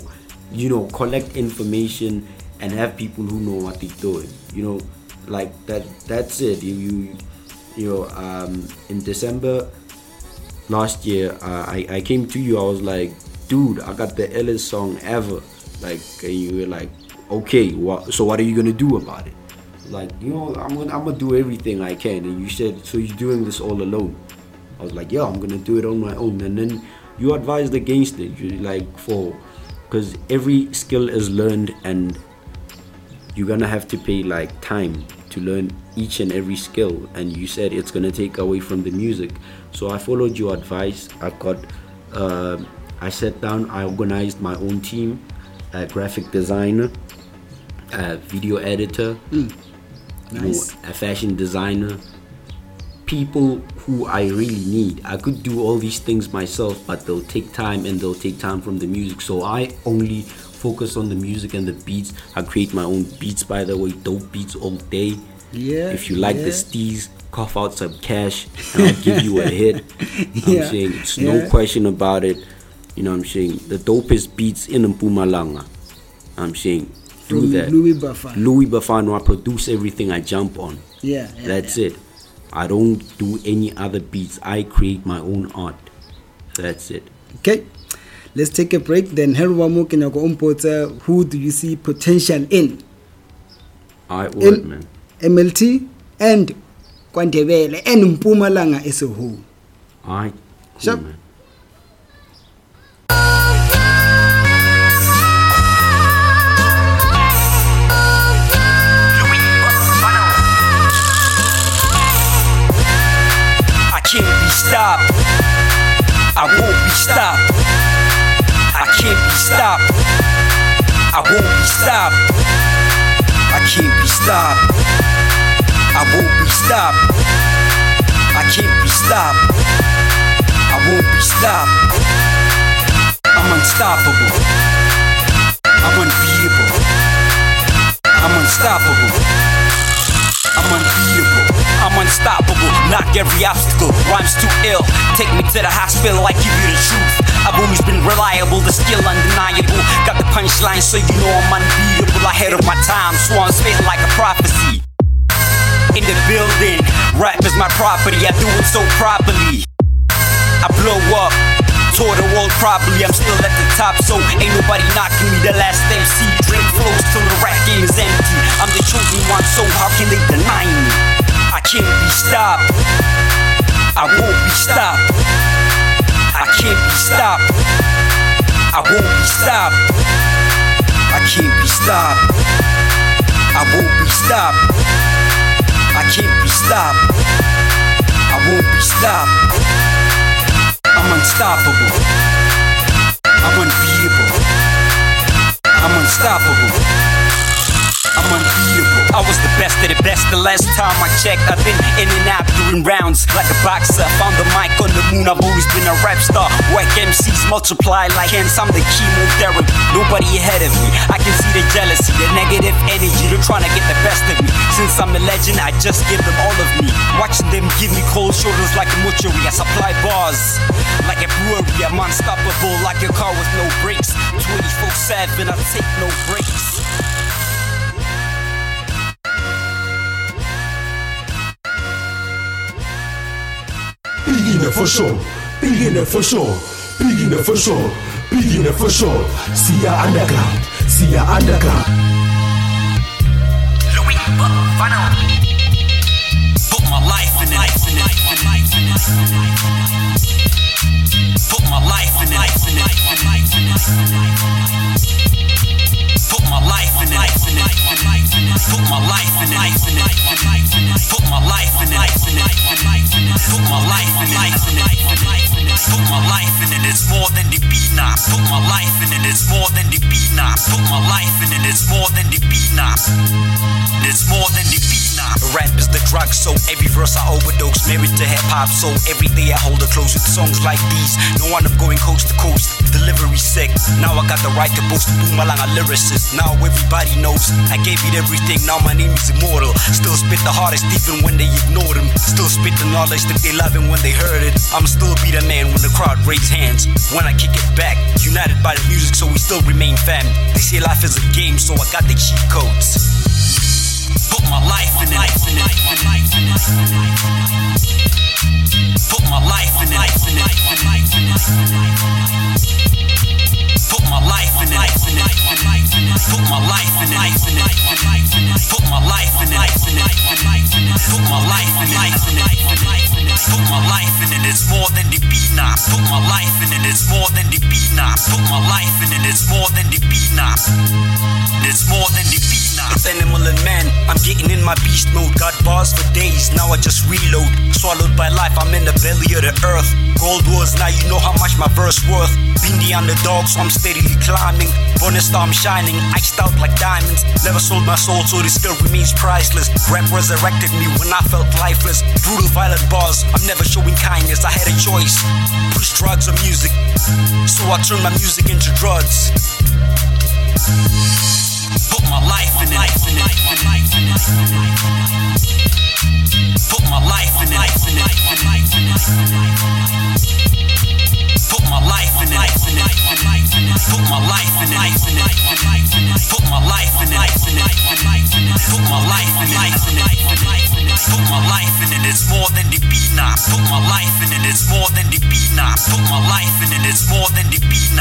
you know collect information and have people who know what they're doing you know like that that's it. You you, you know um in december last year uh, I, I came to you i was like dude i got the illest song ever. Like and you were like okay what so what are you gonna do about it? Like you know i'm gonna i'm gonna do everything i can. And you said so you're doing this all alone. I was like yeah i'm gonna do it on my own. And then you advised against it you like for because every skill is learned and you're gonna have to pay like time to learn each and every skill and you said it's gonna take away from the music. So i followed your advice. I got uh, i sat down i organized my own team a graphic designer a video editor you know, Nice. a fashion designer people who i really need. I could do all these things myself but they'll take time and they'll take time from the music. So i only focus on the music and the beats. I create my own beats by the way. Dope beats all day. Yeah, if you like the yeah. steez cough out some cash and i'll give you a hit. I'm Yeah, saying? It's yeah. no question about it. You know what i'm saying? The dopest beats in Mpumalanga. i'm saying? Do From that. Louis Bafana. louis bafano i produce everything i jump on. Yeah, yeah, that's it. I don't do any other beats. I create my own art. That's it. Okay, let's take a break. Then Herwa mo ke nyaka o mpotse, who do you see potential in? i word In man MLT and KwaNdebele and Mpumalanga as a whole. i cool, Sharp. man I can't be stopped. I won't be stopped. Stopped. I won't be stopped. I can't be stopped. I won't be stopped. I can't be stopped. I won't be stopped. I'm unstoppable. I'm unbeatable. I'm unstoppable. I'm unbeatable. I'm unstoppable. Knock every obstacle. Rhymes too ill. Take me to the hospital. I give you the truth. I've always been reliable. The skill undeniable. Got the punchline, so you know I'm unbeatable. Ahead of my time. Swan spitting like a prophecy. In the building. Rap is my property. I do it so properly. I blow up. Tour the world properly, I'm still at the top, so ain't nobody knocking me. The last MC drink flows till the rack game is empty. I'm the chosen one, so how can they deny me? I can't be stopped. I won't be stopped. I can't be stopped. I won't be stopped. I can't be stopped. I won't be stopped. I can't be stopped. I won't be stopped. I'm unstoppable. I'm unbeatable. I'm unstoppable. I'm unbeatable. I was the best of the best. The last time I checked, I've been in and out doing rounds like a boxer. Found the mic on the moon, I've always been a rap star. Whack MCs multiply like hands, I'm the chemotherapy. Nobody ahead of me. I can see the jealousy, the negative energy. They're trying to get the best of me. Since I'm a legend, I just give them all of me. Watching them give me cold shoulders like a mortuary. I supply bars like a brewery. I'm unstoppable like a car with no brakes. 24 7, I take no breaks. Beginner for sure, beginner for sure, beginner for sure, beginner for sure. See ya underground, see ya underground. Louis Buffalo. Put my life in it. Put my life in it. Put my life in it. Put my life in it. Put my life in it. Put my life in it. Put my life in it. It's more than the beat now. Put my life in it. It's more than the beat now. Put my life in it. It's more than the beat now. It's more than the beat drug, so every verse I overdose. Married to hip hop, so every day I hold it close with songs like these. No one I'm going coast to coast. Delivery sick. Now I got the right to boast. Bumalanga lyricist. Now everybody knows I gave it everything. Now my name is immortal. Still spit the hardest, even when they ignored him. Still spit the knowledge that they love him when they heard it. I'm still be the man when the crowd raise hands. When I kick it back, united by the music, so we still remain fam. They say life is a game, so I got the cheat codes. Put my life in it. Put my life in it. Put my life in it. Put my life in it. Put my life in it. Put my life in it. Put my life in it. It's more than the beat. Put my life in it. It's more than the beat. Put my life in it. It's more than the beat. It's more than the beat. It's animal and man. I'm getting in my beast mode. Got bars for days. Now I just reload. Swallowed by life. I'm in the belly of the earth. Gold wars. Now you know how much my verse worth. Been the underdog, so I'm steadily climbing. Bonus star, I'm shining. Iced out like diamonds. Never sold my soul, so it still remains priceless. Rap resurrected me when I felt lifeless. Brutal, violent bars. I'm never showing kindness. I had a choice. Push drugs or music. So I turned my music into drugs. Put my life in it. Put my life in it. Put my life in it. Put my life in it. Put my life in it. Put my life in it. Put my life in it. It's more than the beat. Put my life in it. It's more than the beat. Put my life in it. It's more than the beat.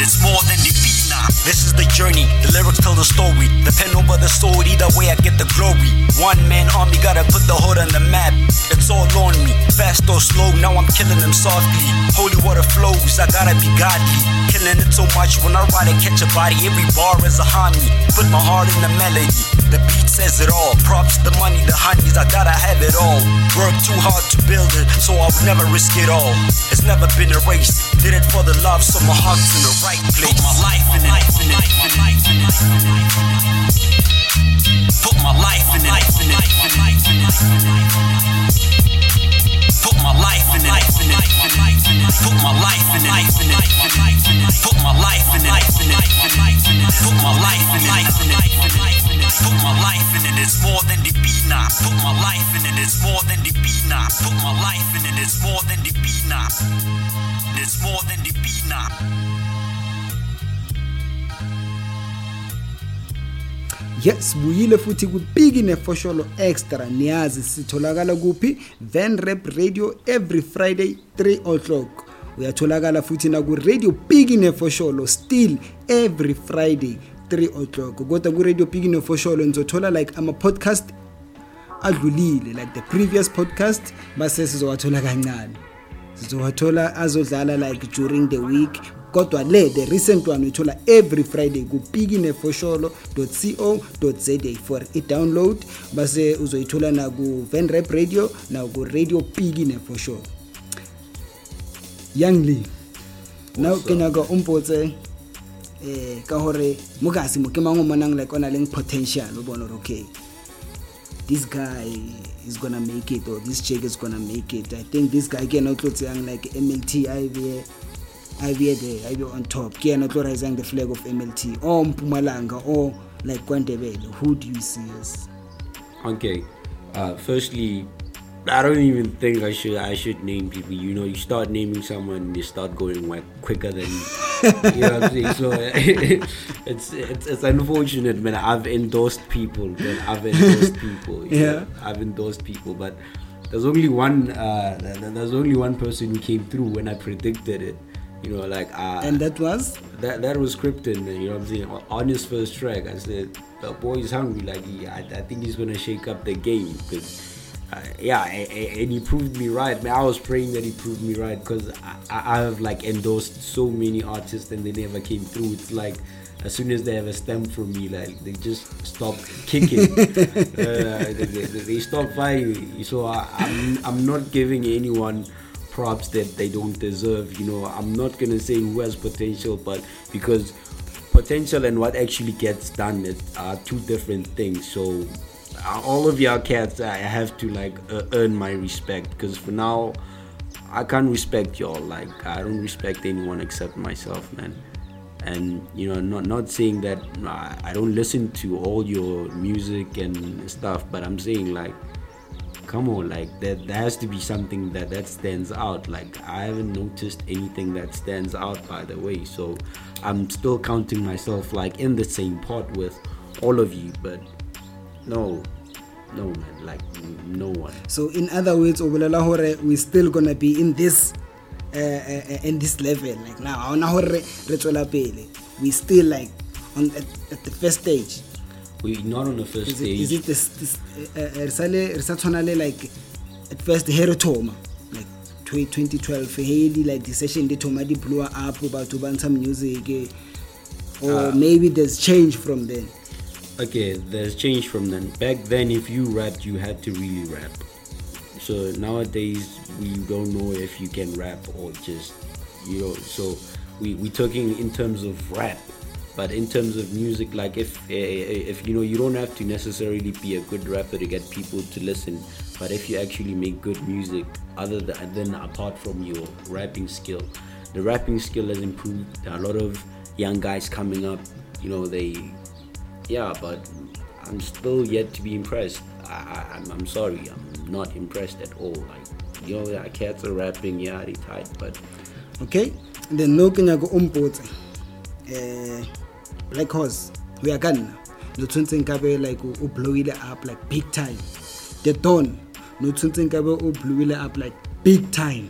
It's more than the beat now. This is the journey. The lyrics tell the story. The pen over the sword. Either way, I get the glory. One man army gotta put the hood on the map. It's all on me. Fast or slow, now I'm killing them softly. Holy water flows. I gotta be godly. Killing it so much when I ride it, catch a body. Every bar is a homie. Put my heart in the melody. The beat says it all. Props, the money, the honeys. I gotta have it all. Work too hard to build it, so I would never risk it all. It's never been a race. Did it for the love, so my heart's in the right place. Put my life in it. Put my life in it. Put my life in it. Put my life in it. Put my life in it. Put my life in it. Put my life in it. It's more than the beat. Put my life in it. It's more than the beat. Put my life in it. It's more than the beat. It's more than the beat now. Yes buyile futhi kupiki nefosholo extra. Niyazi sitholakala kuphi? Van rap radio every friday 3 o'clock. Uyatholakala futhi naku-radio piki nefosholo still every friday 3 o'clock. Kodwa ku-radio piki nefosholo nizothola like ama-podcast adlulile like the previous podcast base sizowathola kancane. Sizowathola azodlala like during the week kodwa le the recent one uyithola every friday kupikinefosholo co za for i-download. Base uzoyithola naku-van rap radio naku-radio piki nefosholo young lee now ke nyaka o mpotse eh ka hore mokasi mo ke mang o monang like o na leng potential o gore okay this guy is gonna make it or this chick is gonna make it. I think this guy ke ena o tlo tseyang like mlt a be a be there a be on top ke ena o tlo risang the flag of mlt or mpumalanga or like kwandebele who do you see as Okay. Uh, firstly, I don't even think I should I should name people. You know, you start naming someone, you start going like quicker than you know what I'm saying. So it's, it's it's unfortunate, man. I've endorsed people, man. I've endorsed people. Yeah. know. I've endorsed people, but there's only one uh, th- th- there's only one person who came through when I predicted it. You know, like uh, and that was that that was Krypton, you know what I'm saying? On his first track, I said, the boy is hungry. Like, he, I, I think he's gonna shake up the game. Cause, uh, yeah, a- a- and he proved me right. Man, I was praying that he proved me right because I, I I have like endorsed so many artists and they never came through. It's like as soon as they have a stamp from me, like they just stop kicking. uh, they, they, they stop fighting. So I, I'm I'm not giving anyone props that they don't deserve. You know, I'm not gonna say who has potential, but because potential and what actually gets done is, are two different things. So uh, all of y'all cats, I have to like uh, earn my respect because for now, I can't respect y'all. Like I don't respect anyone except myself, man. And you know, not not saying that I don't listen to all your music and stuff, but I'm saying like come on like there, there has to be something that that stands out. Like i haven't noticed anything that stands out by the way. So i'm still counting myself like in the same pot with all of you but no no man like no one. So in other words o bolela hore we still gonna be in this uh, uh, in this level. Like now ha hore re re tswela pele. We still like on at, at the first stage. We not on the first is it, stage. is it this, this uh, uh, re sa le- re sa tshwana le like at first he re thoma like tw- 2012 he di like the session di thoma di blow up batho ba ntsha music eh, or Ah. maybe there's change from then. Okay there's change from then. Back then if you rapped you had to really rap. So nowadays we don't know if you can rap or just you know so we we talking in terms of rap. But in terms of music like if eh, if you know you don't have to necessarily be a good rapper to get people to listen but if you actually make good music other than, than apart from your rapping skill the rapping skill has improved a lot of young guys coming up you know they yeah, but I'm still yet to be impressed. I, I, I'm, I'm sorry, I'm not impressed at all. Like, you know, cats are rapping, yeah, they tight, but okay then nyako o mpotse eh black horse ho ya ka nna no tshwantseng ka be like o o blowile up like big time. The dawn no tshwantseng ka be o blowile up like big time.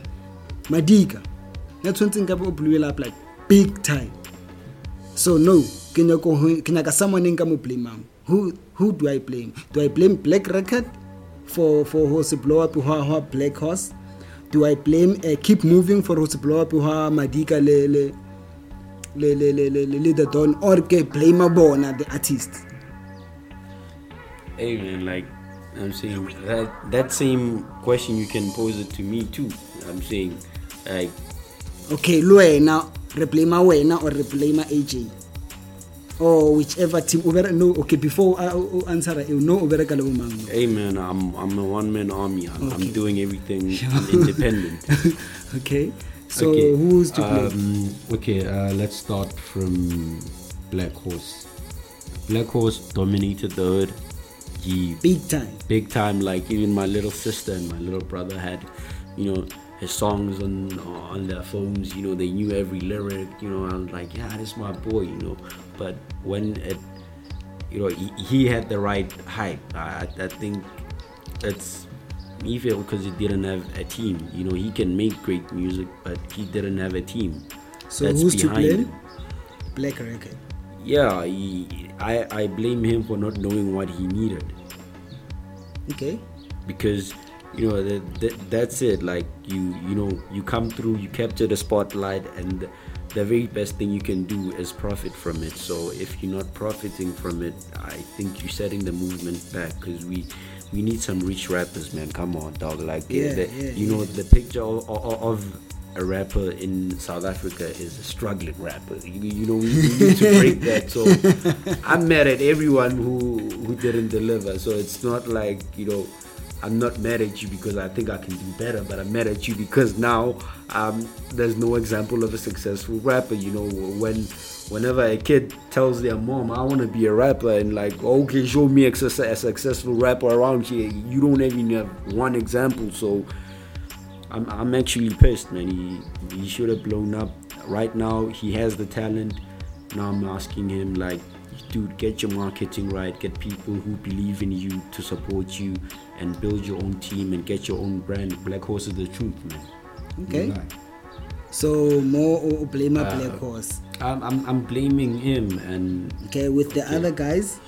Madika no tshwantseng ka be o blowile up like big time. So no ke nyako ho- ke nyaka someone e nka mo blamang who who do i blame? Do i blame black record for for ho se blow up ha ha black horse? Do i blame uh, keep moving for ho se blow up ha madika le le le le le le, le, the don or ke blame bona the artist hey man, like I'm saying that that same question you can pose it to me too. I'm saying like okay le wena re blame wena or re blame AJ or whichever team o bere no okay before I o answer you no o bereka le bo mang hey man, I'm I'm a one man army. I'm, Okay. I'm doing everything independent. okay so who's to blame um, Okay, uh, let's start from Black Horse. Black Horse dominated the hood. He big time big time. Like even my little sister and my little brother had, you know, his songs on on their phones. You know, they knew every lyric. You know, I was like, yeah, this is my boy. You know, but when it, you know, he, he had the right hype. I, I think it's feel because he didn't have a team. You know, he can make great music, but he didn't have a team. so that's who's to behind blame him. black record Yeah, he, I I blame him for not knowing what he needed. okay because you know that, that that's it like you you know you come through you capture the spotlight and the very best thing you can do is profit from it so if you're not profiting from it i think you're setting the movement back because we we need some rich rappers man come on dog like Yeah, the, yeah, you know yeah. the picture of, of, of a rapper in South Africa is a struggling rapper. You, you know, we, we need to break that. So I'm mad at everyone who who didn't deliver. So it's not like you know. I'm not mad at you because I think I can do better, but I'm mad at you because now um, there's no example of a successful rapper. You know, when whenever a kid tells their mom, "I want to be a rapper," and like, okay, show me a, success- a successful rapper around here, you don't even have one example. So I'm, I'm actually pissed, man. He he should have blown up. Right now, he has the talent. Now I'm asking him, like, dude, get your marketing right. Get people who believe in you to support you, and build your own team and get your own brand. Black Horse is the truth, man. Okay. No lie. So more or blame a Uh, black horse. I'm, I'm, I'm blaming him and Okay, with the other guys.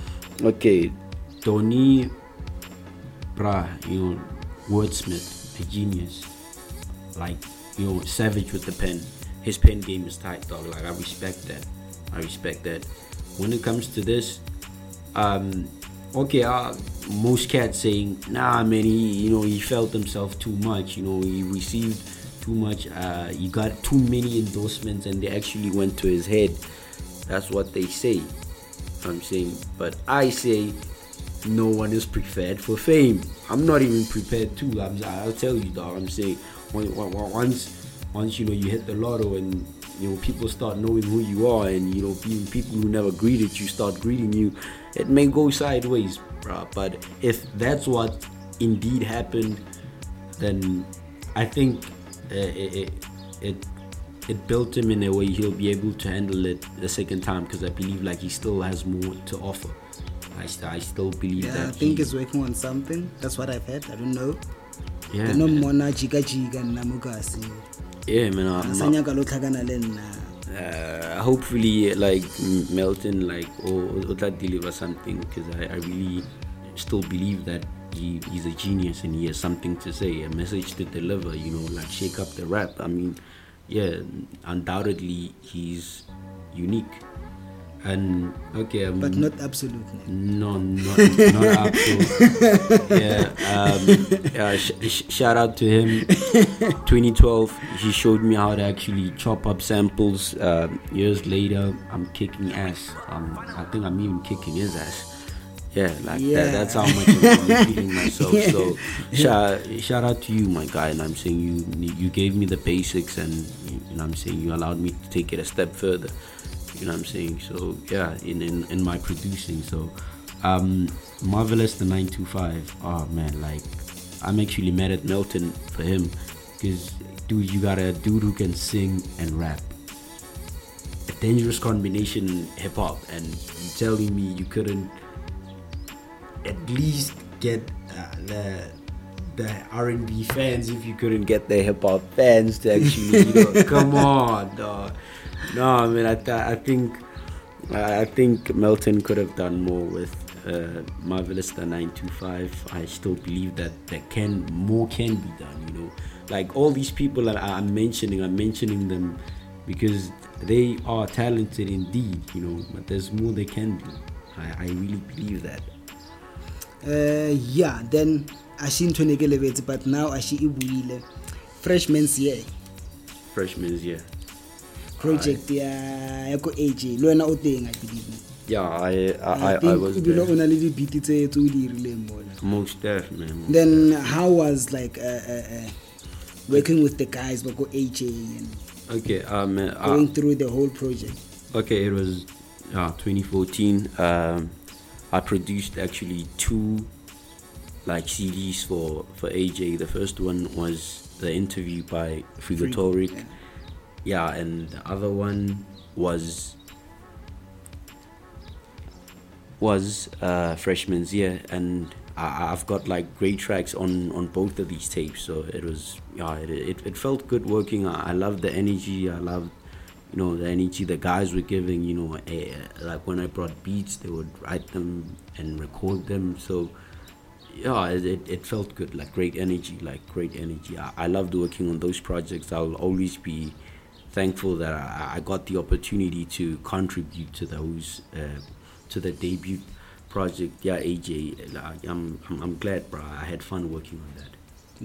okay, Tony, bruh, you know, wordsmith, a genius, like you know, savage with the pen. His pen game is tight, dog. Like I respect that. I respect that. When it comes to this, um, okay, uh, most cats saying, nah, man, he, you know, he felt himself too much. You know, he received too much. Uh, he got too many endorsements, and they actually went to his head. That's what they say. I'm saying, but I say no one is prepared for fame. I'm not even prepared to. I'm, I'll tell you, dog. I'm saying once, once you know you hit the lotto and you know people start knowing who you are, and you know people who never greeted you start greeting you, it may go sideways, bruh. But if that's what indeed happened, then I think uh, it, it it built him in a way he'll be able to handle it the second time because I believe like he still has more to offer. I, st- I still believe Yeah, that. I think he- he's working on something. That's what I've heard. I don't know. yeah, man. yeah, man. I'm a uh, hopefully like Melton like or or that deliver something because I, I really still believe that he, he's a genius and he has something to say a message to deliver you know like shake up the rap. I mean yeah undoubtedly he's unique. And okay um, but not absolutely no, not, not to. Yeah, um, yeah sh- sh- shout out to him. 2012, he showed me how to actually chop up samples. Um, years later, I'm kicking ass. Um, I think I'm even kicking his ass. Yeah, like Yeah. that. That's how much I'm, feeling myself. So, shout, shout out to you, my guy. And I'm saying you you gave me the basics, and you know, I'm saying you allowed me to take it a step further. You know what I'm saying? So yeah, in in, in my producing. So um Marvelous the 925. Oh man, like I'm actually mad at Melton for him because dude, you got a dude who can sing and rap. A dangerous combination in hip hop, and you telling me you couldn't at least get uh, the the R&B fans if you couldn't get the hip hop fans to actually you know come on dog. No I mean I, th- I think I think Melton could have done more with uh, Marvelous the 925 I still believe that there can more can be done you know. Like all these people that I'm mentioning I'm mentioning them because they are talented indeed you know but there's more they can do. I, I really believe that. Uh, yeah then ashi ntho ne ke lebetse but now ashi e buile freshman's year. Freshman's year. Project ya ya ko aj le wena o teng i believe Yeah, I I, I, I think was ebile o there. na le di-beat tse tse o di irileng mona Most def, man. then how was like uh, uh, uh, working with the guys bako aj and Okay, um, uh, going through the whole project okay, it was uh, 2014. Um, I produced actually two like CDs for for AJ. The first one was the interview by Frigotoric. yeah. Yeah, and the other one was was uh, freshman's year, and I, I've got like great tracks on on both of these tapes. So it was yeah, it it, it felt good working. I, I loved the energy. I loved you know the energy the guys were giving. You know, eh, like when I brought beats, they would write them and record them. So yeah, it, it, it felt good, like great energy, like great energy. I, I loved working on those projects. I'll always be thankful that I, I got the opportunity to contribute to those, uh, to the debut project. Yeah, AJ, I'm, I'm, I'm glad, bro. I had fun working on that.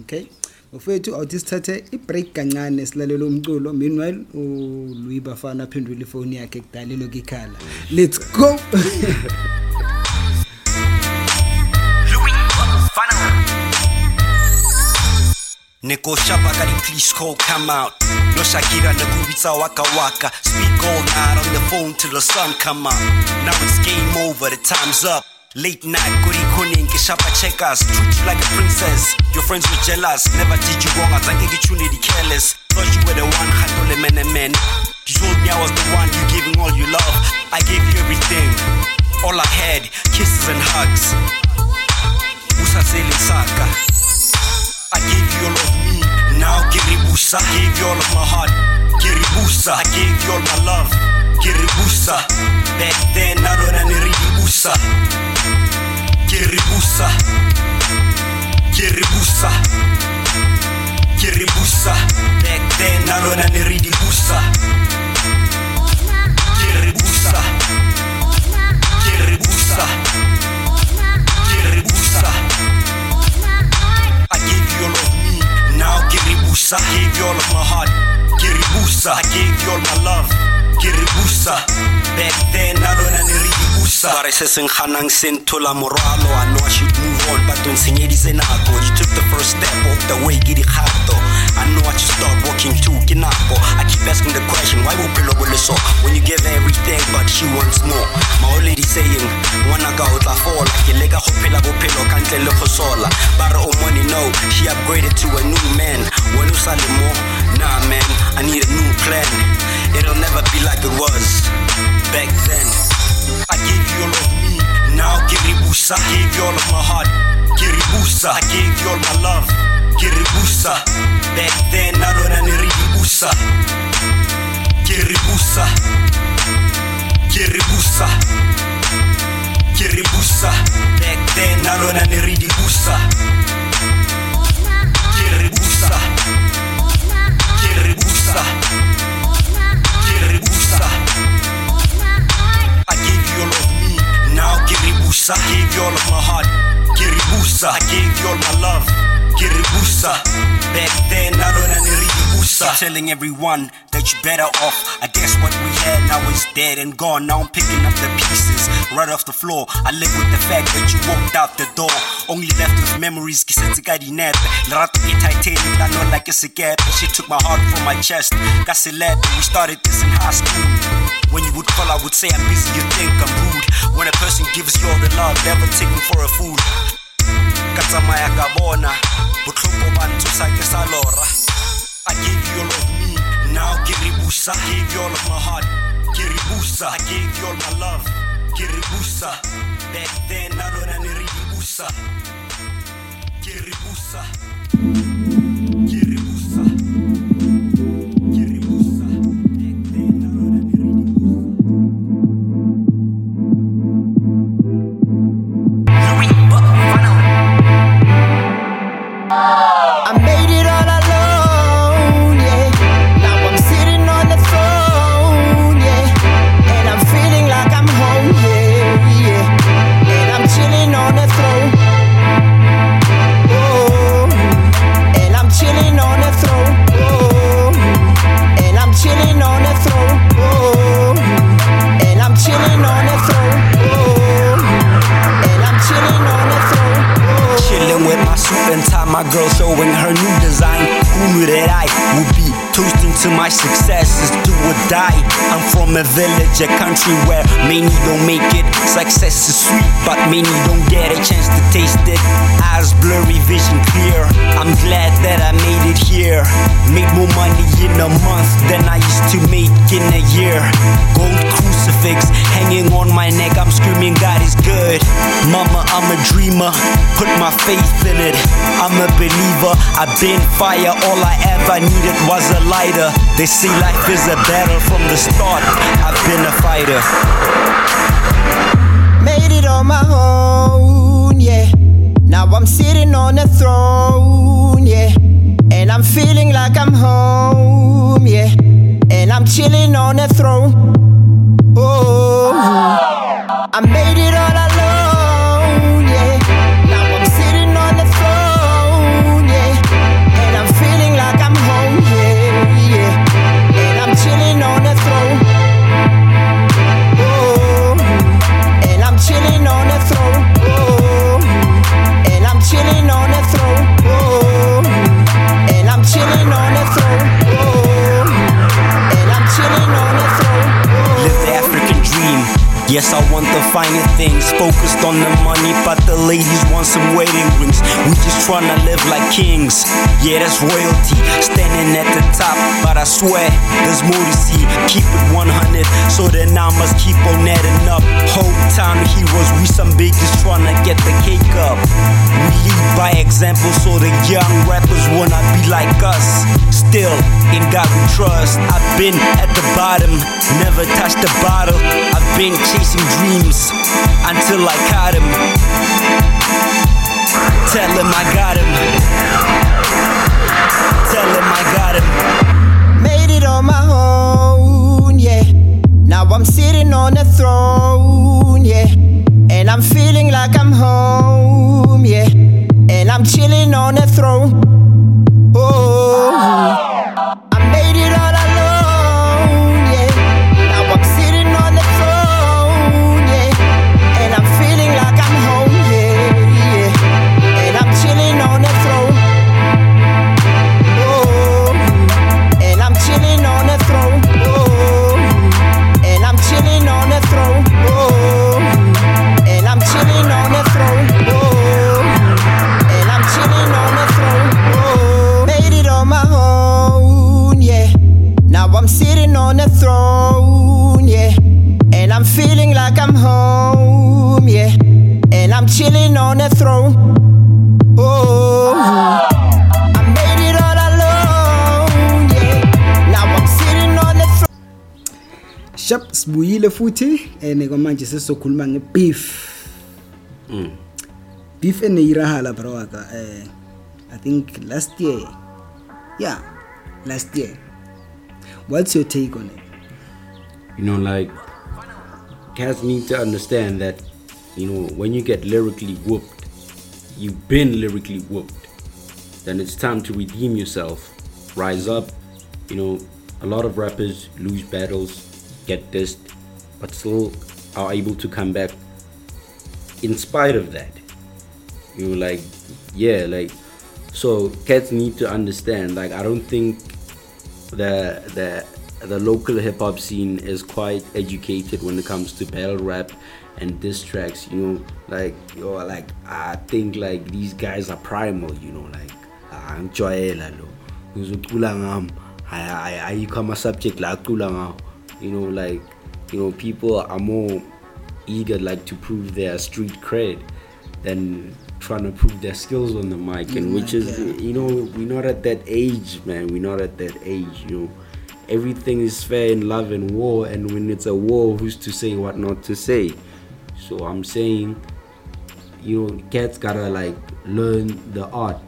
okay ufethu awuthi sithathe i-break kancane silalele umculo meanwhile ulouis bafana aphendule ifoni yakhe kudala ilokhu ikhala let's go Police call come out. No Shakira na kubitsa waka waka. Speak all night on the phone till the sun come out Now it's game over, the time's up. Late night, kuri kuning, kishapa check us Treat you like a princess. Your friends were jealous. Never did you wrong, azange gichunity careless. Thought you were the one, handle men and men You told me I was the one, you giving all you love. I gave you everything. All I had, kisses and hugs. Usaseli saka. I gave you all of me, now Kiribusa. I gave you all of my heart, Kiribusa. I gave you all my love, Kiribusa. Back then, I don't know Kiribusa. Kiribusa. Kiribusa. Kiribusa. Back then, I don't know. Kiribusa. Kiribusa. You all of me, now Kiribusa. Gave you all of my heart, Kiribusa. I gave you all my love, Kiribusa. Back then, I don't know Kiribusa. But I said, Senhanang Sentola Moralo. I know I should move on, but it Senago. You took the first step, walk the way, get it hard though. I know I should start walking too, Kinako. I keep asking the question, why will will so? When you give everything, but she wants more. My old lady saying, wanna go out la fall, like you lega hopela go pillow, can't let look sola. But oh money, no, she upgraded to a new man. When you sell more, nah man, I need a new plan. It'll never be like it was back then. I gave you all of now Kiribusa. Gave you all of my heart, Kiribusa. I gave you all my love, Kiribusa. Back then, I don't know Kiribusa. Kiribusa. Kiribusa. Back then, I don't know Kiribusa. Kiribusa. Kiribusa. I gave you all of now Kiribusa. Gave you all of my heart, Kiribusa. I gave you all my love, Kiribusa. Back then, I don't know Kiribusa. Telling everyone that you better off. I guess what we had now is dead and gone. Now I'm picking up the pieces right off the floor. I live with the fact that you walked out the door. Only left with memories. Kisetsi ka dinepe. Lerato ke Titanic, I know like it's a gap. And she took my heart from my chest. Got celeb, we started this in high school. When you would call, I would say I'm busy, you think I'm rude. When a person gives you all the love, never taken for a fool. Katsamaya kabona, butloko bantu sake salora. I gave you all of me, now Kiribusa. Gave you all of my heart, Kiribusa. I gave you all my love, Kiribusa. Back then, I don't know Kiribusa. Kiribusa. Kiribusa. Kiribusa. Back then, I don't know Kiribusa. I made my girl showing her new design. Who knew that I would be to my successes, do or die? I'm from a village, a country where many don't make it. Success is sweet, but many don't get a chance to taste it. Eyes blurry, vision clear. I'm glad that I made it here. Made more money in a month than I used to make in a year. Gold crucifix hanging on my neck, I'm screaming, God is good. Mama, I'm a dreamer, put my faith in it. I'm a believer, I've been fire, all I ever needed was a lighter. They say life is a battle from the start, I've been a fighter. Made it on my own, yeah. Now I'm sitting on the throne, yeah. And I'm feeling like I'm home, yeah. And I'm chilling on the throne. Oh, I made it all alone, Yes, I want the finer things, focused on the money, but the ladies want some wedding rings. We just tryna live like kings. Yeah, that's royalty, standing at the top, but I swear there's more to see. Keep it 100, so then I must keep on adding up. Whole time heroes, we some biggest tryna get the cake up. We lead by example, so the young rappers wanna be like us. Still, in God we trust. I've been at the bottom, never touched the bottle. I've been chasing dreams until I caught him. Tell him I got him. Tell him I got him. Made it on my own, yeah. Now I'm sitting on the throne, yeah. And I'm feeling like I'm home, yeah. And I'm chilling on the throne. Oh, sibuyile futhi and manje sesizokhuluma ngebeef. Mm. Beef eneyirahala bro waka eh I think last year. Yeah, last year. What's your take on it? You know, like, cats need to understand that, you know, when you get lyrically whooped, you've been lyrically whooped, then it's time to redeem yourself, rise up. You know, a lot of rappers lose battles, get dissed, but still are able to come back in spite of that. You like, yeah, like, so cats need to understand, like, I don't think the the the local hip hop scene is quite educated when it comes to battle rap and diss tracks. You know, like yo, like I think like these guys are primal. You know, like angijwayela lo ngizocula ngam ayikho ama-subject la acula ngawo you know like you know people are more eager like to prove their street cred than trying to prove their skills on the mic and which is you know we're not at that age man. We're not at that age you know. Everything is fair in love and war and when it's a war who's to say what not to say? So i'm saying you know cats gotta like learn the art.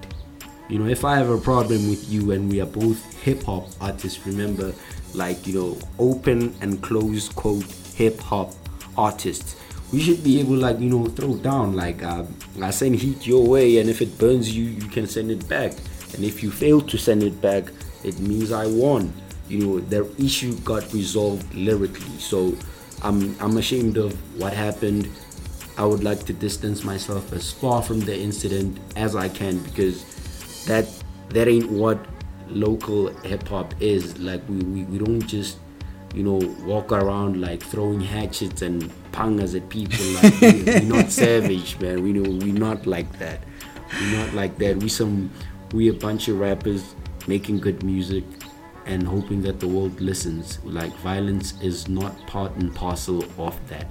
You know if i have a problem with you and we are both hip-hop artists remember like you know open and close quote hip-hop artists. We should be able like you know throw down. Like uh, i send heat your way and if it burns you you can send it back. And if you fail to send it back it means i won. You know their issue got resolved lyrically. So i'm i'm ashamed of what happened. I would like to distance myself as far from the incident as I can because that that ain't what local hip hop is. Like we, we, we don't just you know walk around like throwing hatchets and pangas at people. Like we, we're not savage, man. We know we're not like that. We're not like that. We some we a bunch of rappers making good music and hoping that the world listens. Like violence is not part and parcel of that.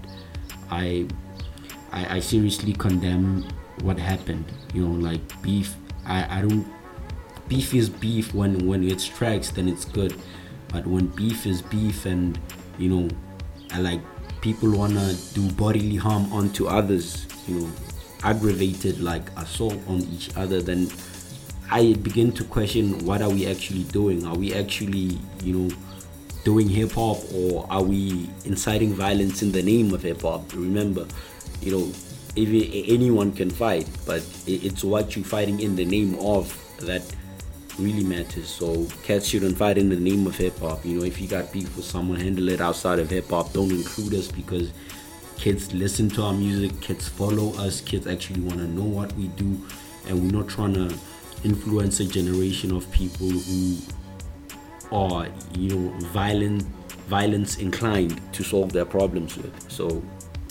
I I, I seriously condemn what happened. You know, like beef. I, I don't. Beef is beef. When when it strikes, then it's good. But when beef is beef, and you know, I like people wanna do bodily harm onto others. You know, aggravated like assault on each other. Then I begin to question what are we actually doing? Are we actually, you know, doing hip hop or are we inciting violence in the name of hip hop? Remember, you know, even anyone can fight, but it's what you're fighting in the name of that really matters. So cats shouldn't fight in the name of hip hop. You know, if you got beef with someone, handle it outside of hip hop. Don't include us because kids listen to our music, kids follow us, kids actually want to know what we do, and we're not trying to influence a generation of people who are, you know, violent violence inclined to solve their problems with. So,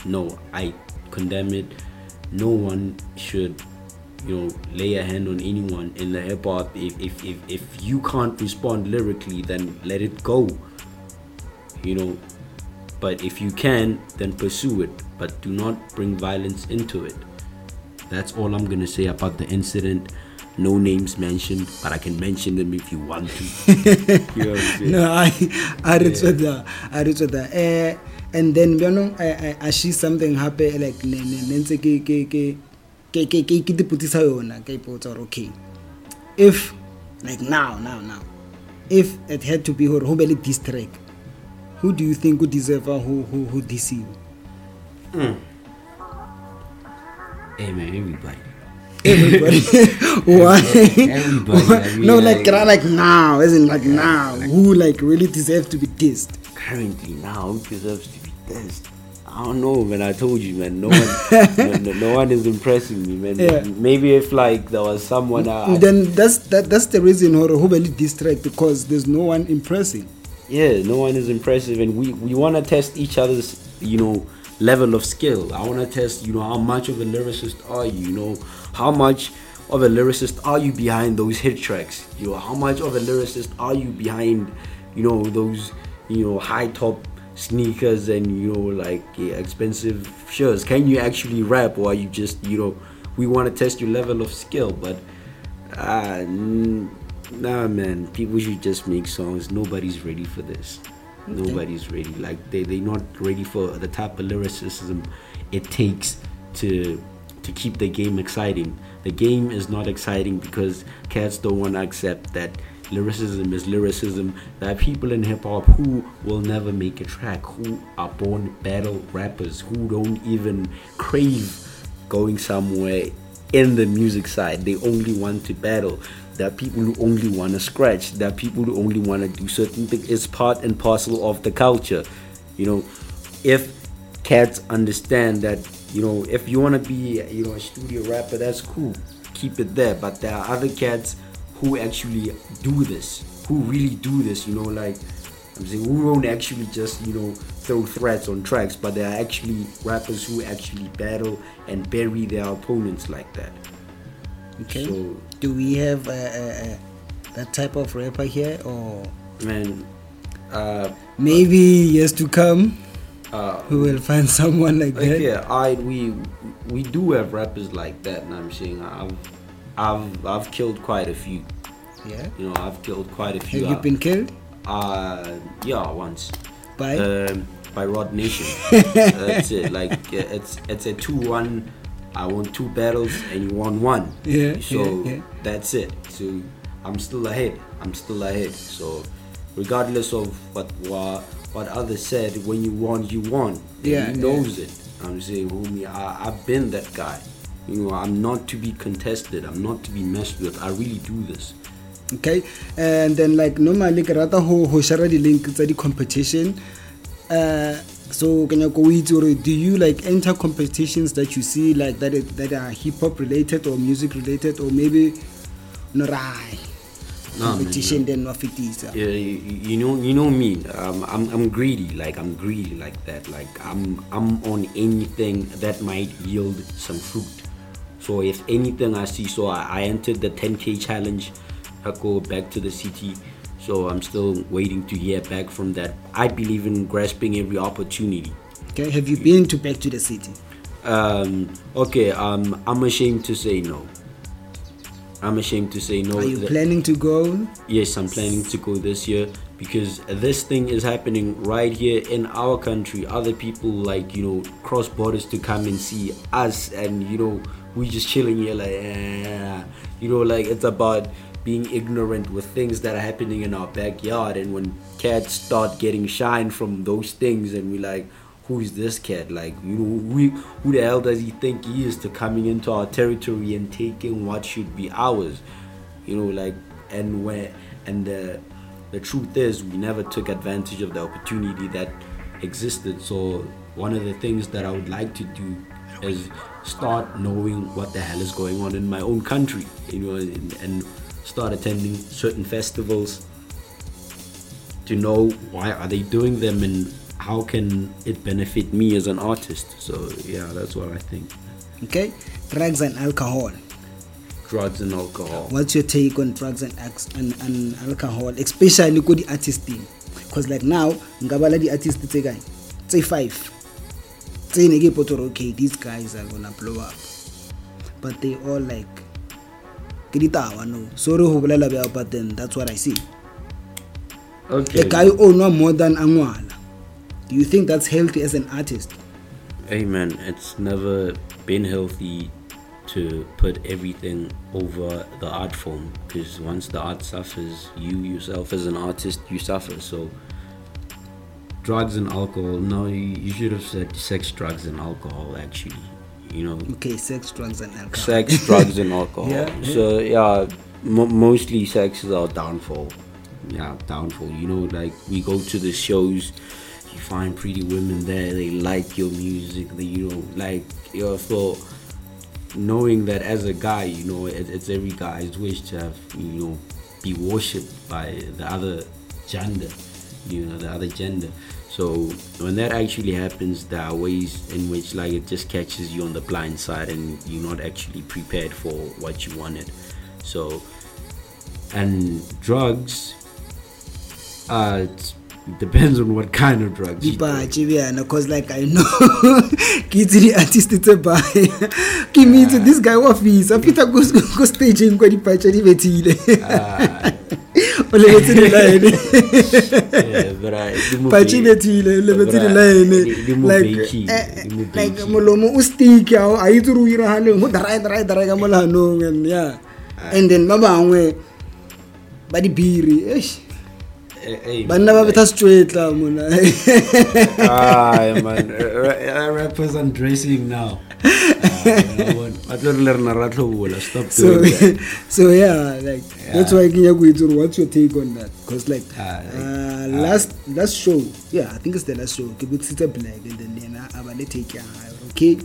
no, I condemn it. No one should, you know, lay a hand on anyone in the hip hop. If, if, if, if you can't respond lyrically, then let it go. You know, but if you can, then pursue it. But do not bring violence into it. That's all I'm gonna say about the incident. No names mentioned, but I can mention them if you want to. you know no i i read with that i with that eh and then you know i i she something happen like ne ne ne ntse ke ke ke ke ke ke ke diputisa yona ke ipotsa gore okay if like now now now if it had to be gore ho be le diss track who do you think would deserve who who who diss you Hey man, everybody. everybody. Why? Everybody, I mean, no like like- can I like now isn't like now who like really deserve to be dissed? Currently now, who deserves to be dissed? I don't know, man. I told you, man. No one, no, no, no one is impressing me, man. Yeah. Maybe if like there was someone, I, then that's that that's the reason hore who really distract because there's no one impressing yeah, no one is impressive, and we we want to test each other's, you know, level of skill. I want to test, you know, how much of a lyricist are you? You know, how much of a lyricist are you behind those hit tracks? You know, how much of a lyricist are you behind, you know, those, you know, high top sneakers and you know, like yeah, expensive shirts? Can you actually rap, or are you just, you know, we want to test your level of skill, but. Ah, n- nah, man. People should just make songs. Nobody's ready for this. Nobody's ready. Like they they not ready for the type of lyricism it takes to to keep the game exciting. The game is not exciting because cats don't want to accept that lyricism is lyricism. There are people in hip hop who will never make a track, who are born battle rappers, who don't even crave going somewhere in the music side. They only want to battle. There are people who only want to scratch. There are people who only want to do certain things. It's part and parcel of the culture. You know, if cats understand that, you know, if you want to be, you know, a studio rapper, that's cool. Keep it there. But there are other cats who actually do this, who really do this, you know, like I'm saying who don't actually just you know throw threats on tracks, but there are actually rappers who actually battle and bury their opponents like that. okay. So do we have uh, uh, uh, that type of rapper here or? Man, uh, maybe years to come uh, we will find someone like like, that. yeah, I we we do have rappers like that, and I'm saying I've I've I've killed quite a few. yeah You know, I've killed quite a few. have you been killed Uh, yeah, once. by um, by Rod Nation. That's it. Like uh, it's it's a two-one. I won two battles and you won one. Yeah, So yeah, yeah. that's it. So I'm still ahead. I'm still ahead. So regardless of what what, what others said, when you won, you won. And Yeah, He knows it. I'm saying, homie, I, I've been that guy. You know, I'm not to be contested. I'm not to be messed with. I really do this. okay and then like normally ke rata ho ho share di-link tsa di-competition uh, so ke nyako o itse gore do you like enter competitions that you see like that, that are hip-hop related or music related or maybe norai Nah, man, competition then wa fetisa Yeah, you, you know, you know me. Um, I'm, I'm greedy. Like I'm greedy like that. Like I'm, I'm on anything that might yield some fruit. So if anything I see, so I, I entered the 10k challenge. I go back to the city. So I'm still waiting to hear back from that. I believe in grasping every opportunity. okay have you been to back to the city Um, okay, um, I'm ashamed to say no. I'm ashamed to say no. are you planning to go Yes, I'm planning to go this year because this thing is happening right here in our country. Other people like you know cross borders to come and see us, and you know we just chilling here like, eh. you know, like it's about being ignorant with things that are happening in our backyard. And when cats start getting shine from those things, and we like, who is this cat? Like, you know, we, who the hell does he think he is to coming into our territory and taking what should be ours? you know like and where and the the truth is we never took advantage of the opportunity that existed so one of the things that i would like to do is start knowing what the hell is going on in my own country, you know, and, and start attending certain festivals to know why are they doing them and how can it benefit me as an artist. So yeah, that's what I think. Okay, drugs and alcohol. Drugs and alcohol. What's your take on drugs and and, and alcohol, especially with the artist team? Because like now, ngabala the artist tse kae? Tse 5. se ne ke ipotsa gore okay these guys are gonna blow up. But they all like ke ditawa no. Sorry go bolela bjao but then that's what i see. Okay. the guy onwa more than a ngwana do you think that's healthy as an artist? Hey man it's never been healthy to put everything over the art form because once the art suffers you yourself as an artist you suffer. So drugs and alcohol, no, you, you should have said sex, drugs, and alcohol actually. You know, okay sex drugs and alcohol sex, drugs, and alcohol. Yeah, yeah. So, yeah, mo- mostly sex is our downfall. Yeah, downfall. You know, like we go to the shows, you find pretty women there, they like your music, they, you know, like, you know, so knowing that as a guy, you know, it, it's every guy's wish to have, you know, be worshipped by the other gender, you know, the other gender. So when that actually happens, there are ways in which like it just catches you on the blind side and you're not actually prepared for what you wanted. So and drugs, uh, it depends on what kind of drugs. dipache bjana cause like i know. Ke itse di-artist tse bae ke metse this guy wa fisa fita ko stageng kwa dipache di bethile. O lebetse di-line be- bethile o lebetse di-line molomo o stick a a itse re o iragaleng go dry dry dry ka mo leganong and yeah. And then ba bangwe ba dibiri eish. Banna ba betha setswetla mona? Ah, Rappers undressing now. Ah, Stop so that. so yeah like that's why gore what's your take on that? Because like Ah, uh, last last show yeah i think it's the last show ke botsitse black and then yena a ba le take ya hae okay?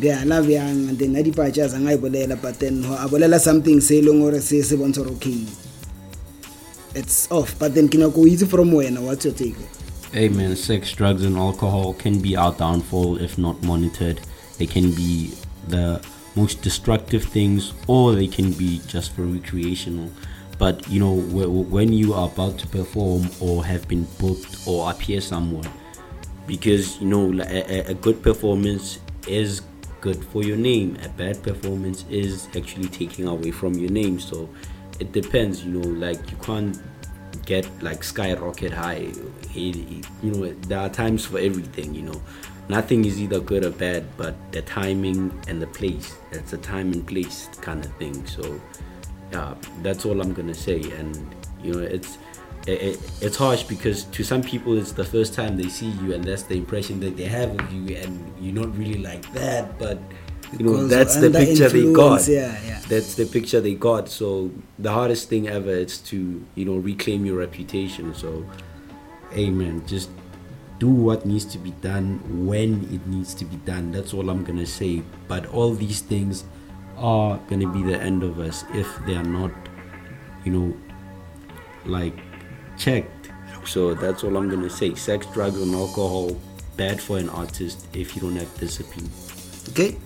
Are love yang and then a dipatša a zanga e but then ho- a bolela something se e leng gore se se bontsha gore okay. It's off but then itse from wena what's your take Hey man, sex, drugs, and alcohol can be our downfall if not monitored. They can be the most destructive things, or they can be just for recreational. But you know, wh- when you are about to perform or have been booked or appear somewhere, because you know, a- a good performance is good for your name. A bad performance is actually taking away from your name. So it depends. You know, like you can't get like skyrocket high. You know, there are times for everything. You know, nothing is either good or bad, but the timing and the place. It's a time and place kind of thing. So yeah, that's all I'm gonna say. And you know, it's it, it, it's harsh because to some people it's the first time they see you, and that's the impression that they have of you, and you're not really like that, but. You know, Because that's the picture they got. yeah, yeah. That's the picture they got. So the hardest thing ever is to you know reclaim your reputation. So, man, just do what needs to be done when it needs to be done. That's all I'm gonna say. But all these things are gonna be the end of us if they are not, you know, like checked. So that's all I'm gonna say. Sex, drugs, and alcohol bad for an artist if you don't have discipline. okay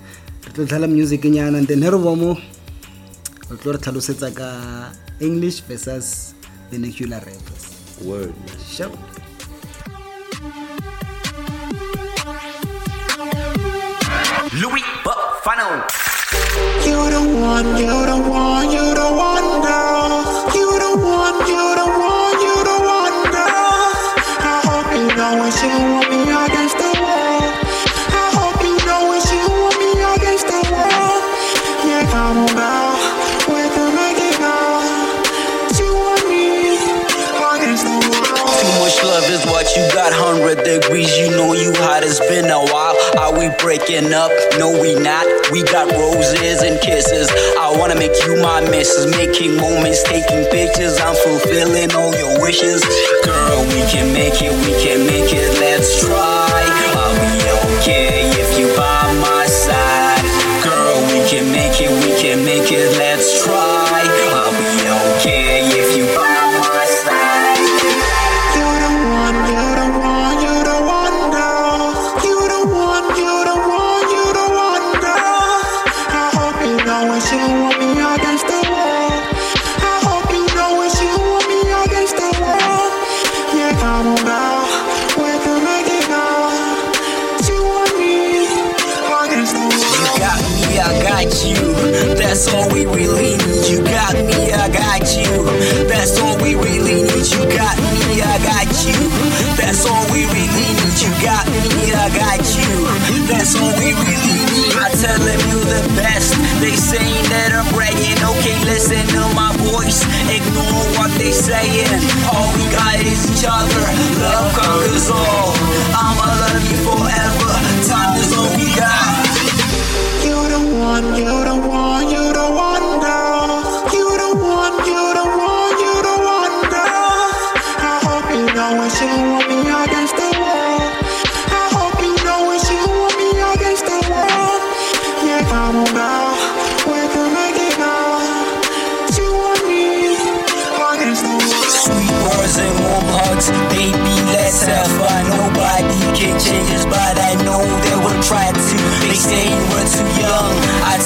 re tlo tlhala music nyana and then he re bomo re tlo re tlhalosetsa ka english versus vernacular rappers Word. Sure. Louis Buffano. You the one, you the one, you the one, girl. You the one, you the one, you the one, girl. I hope you know when she want me against the you got. Hundred degrees, you know you hot. It's been a while. Are we breaking up? No, we not. We got roses and kisses. I wanna make you my missus. Making moments, taking pictures. I'm fulfilling all your wishes. Girl, we can make it. We can make it. Let's try. Are we okay if you got me, I got you. That's all we really need. I tell them you're the best. They saying that I'm bragging. Okay, listen to my voice. Ignore what they saying. All we got is each other. Love conquers all. I'ma love you forever. Time is all we got. You the one, you the one, you the one, girl. You the one, you the one, you the one, girl. I hope you know it's you want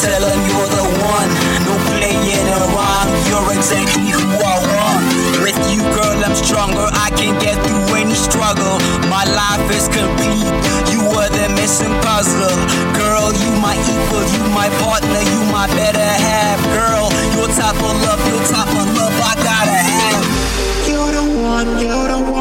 tell them you're the one. No playing around, you're exactly who I want. With you, girl, I'm stronger. I can get through any struggle. My life is complete. You are the missing puzzle. Girl, you my equal, you my partner, you my better half. Girl, your type of love, your type of love I gotta have. You the one, you the one,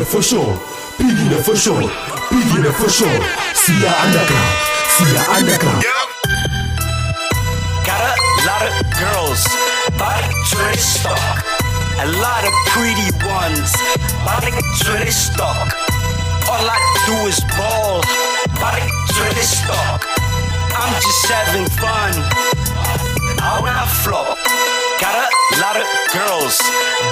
Piggy for sure. Piggy for sure. Piggy for sure. See ya underground. See ya underground. Got a lot of girls, body pretty stock. A lot of pretty ones, body pretty stock. All I do is ball, body pretty stock. I'm just having fun. How I flop, got a lot of girls,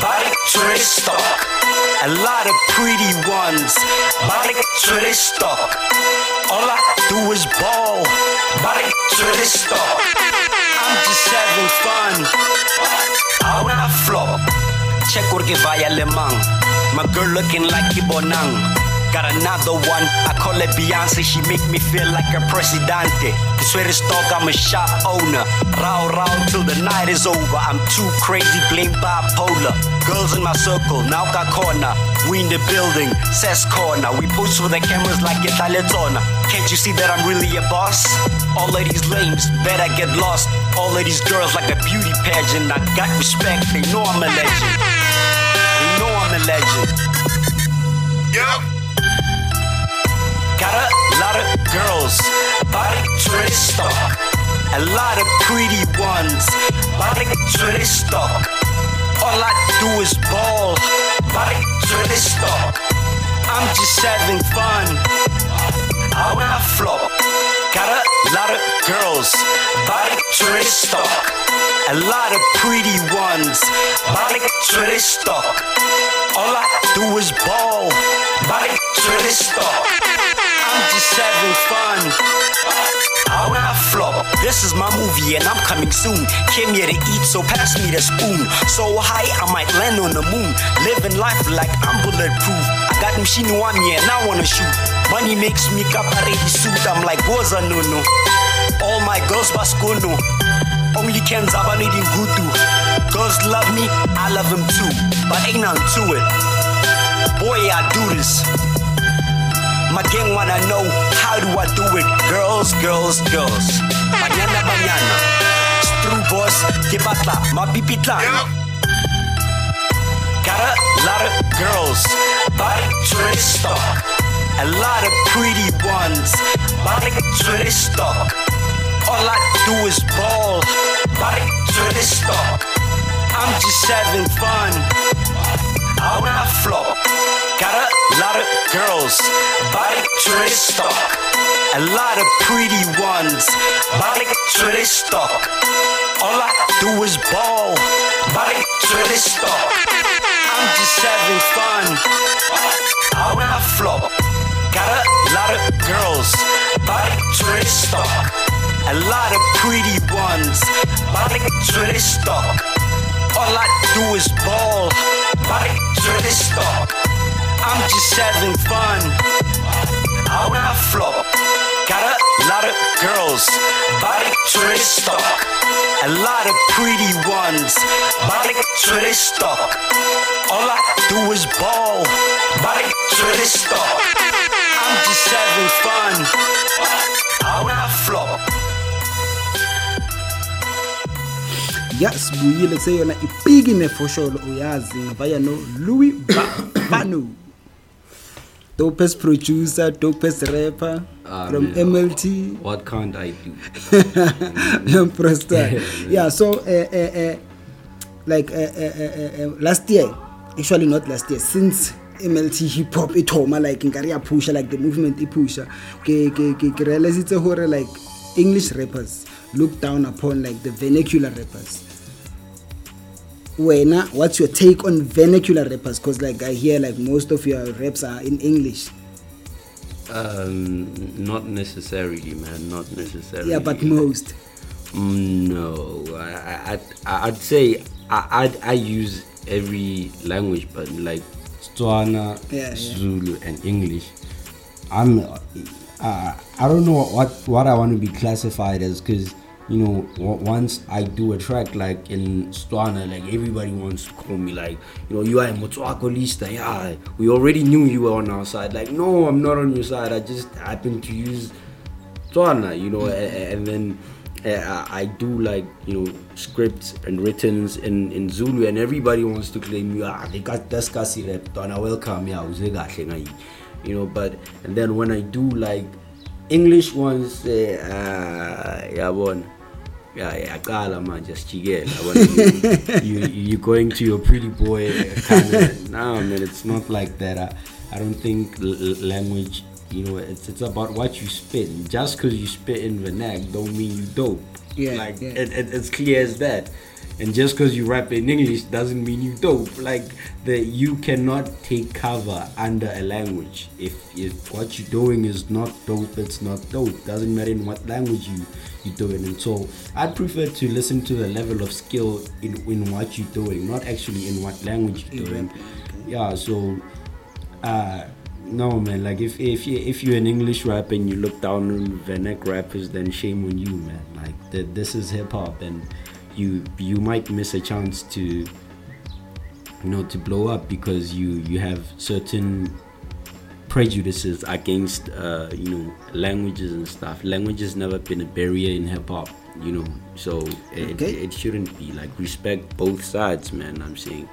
body pretty stock. A lot of pretty ones, body pretty stock. All I do is ball, body pretty stock. I'm just having fun. I flop, check porque vaya lemang. My girl looking like Kibonang. Got another one, I call it Beyonce. She make me feel like a presidente. The sweetest dog, I'm a shop owner. Row, row till the night is over. I'm too crazy, blame bipolar. Girls in my circle, now got corner. We in the building, says corner. We post for the cameras like it's Aletona. Can't you see that I'm really a boss? All of these lames, better get lost. All of these girls like a beauty pageant. I got respect, they know I'm a legend. They know I'm a legend. Got a lot of girls, body stock. A lot of pretty ones, body stock. All I do is ball, body stock. I'm just having fun. How when I flop, got a lot of girls, body stock. A lot of pretty ones, body stock. All I do is ball, body stock. I'm just having fun. I flop, this is my movie and I'm coming soon. Came here to eat, so pass me the spoon. So high, I might land on the moon. Living life like I'm bulletproof. I got machine on me and I wanna shoot. Money makes me capareti suit. I'm like Goza no no. All my girls baskono. Only can Zaba needing Gutu. Girls love me, I love them too. But ain't nothing to it. Boy, I do this. My gang wanna know how do I do it? Girls, girls, girls. Mañana, mañana. True boss, que batla, mapipitlan. Got a lot of girls, body pretty stock. A lot of pretty ones, body pretty stock. All I do is ball, body pretty stock. I'm just having fun. I flop, got a lot of girls, body pretty stock. A lot of pretty ones, body pretty stock. All I do is ball, body pretty stock. I'm just having fun. I flop, got a lot of girls, body pretty stock. a lot of pretty ones. Balik to the stock. All I do is ball. To the stock. I'm just having fun. I flop. Got a lot of girls. To the stock. A lot of pretty ones. To the stock. All I do is ball. To the stock. I'm just having fun. I flop. Ya sibuyile kuseyona ipiki nefosholo uyazi vaya no louis bafano dopest producer dopest rapper Ah, from man. mlt What can't I do? Prostar. yeah so uh, uh, uh, like uh, uh, uh, uh, last year actually not last year since mlt hip hop e thoma like nkare ya pusha like the movement e pusha ke ke ke ke realizitse hore like english rappers look down upon like the vernacular rappers wena what's your take on vernacular rappers because like i hear like most of your raps are in english Um, not necessarily, man. Not necessarily. yeah but most Mm, no, I, I, I'd say I, I, I use every language, but like Tswana, Yeah, yeah. Zulu, and English. I'm, uh, I don't know what what I want to be classified as because you know once I do a track like in Tswana, like everybody wants to call me like you know you are a Motswako lista, yeah. We already knew you were on our side. Like no, I'm not on your side. I just happen to use Tswana, you know, a- and then uh, I do like you know scripts and writtens in in Zulu, and everybody wants to claim you. Ah, they got that's kasi rap. Tswana, welcome, yeah, uze kahle ngayi." you know. But and then when I do like English ones, uh, uh, yabona. Yeah, yeah, qala manje sijikela yabona? You, you going to your pretty boy kind of no man it's not like that. I, I don't think language you know it's it's about what you spit. Just because you spit in vernac don't mean you dope. Yeah, like yeah. It, it, it's clear as that. And just because you rap in english doesn't mean you dope. Like the you cannot take cover under a language. If if what you're doing is not dope it's not dope. Doesn't matter in what language you you're doing. And so i prefer to listen to the level of skill in in what you're doing not actually in what language you're doing. Yeah so uh no man like if if you if you're an english rapper and you look down on vernac rappers then shame on you man. Like th- this is hip-hop and you you might miss a chance to you know to blow up because you you have certain prejudices against uh you know languages and stuff language has never been a barrier in hip-hop you know so it, Okay. it shouldn't be like respect both sides man i'm saying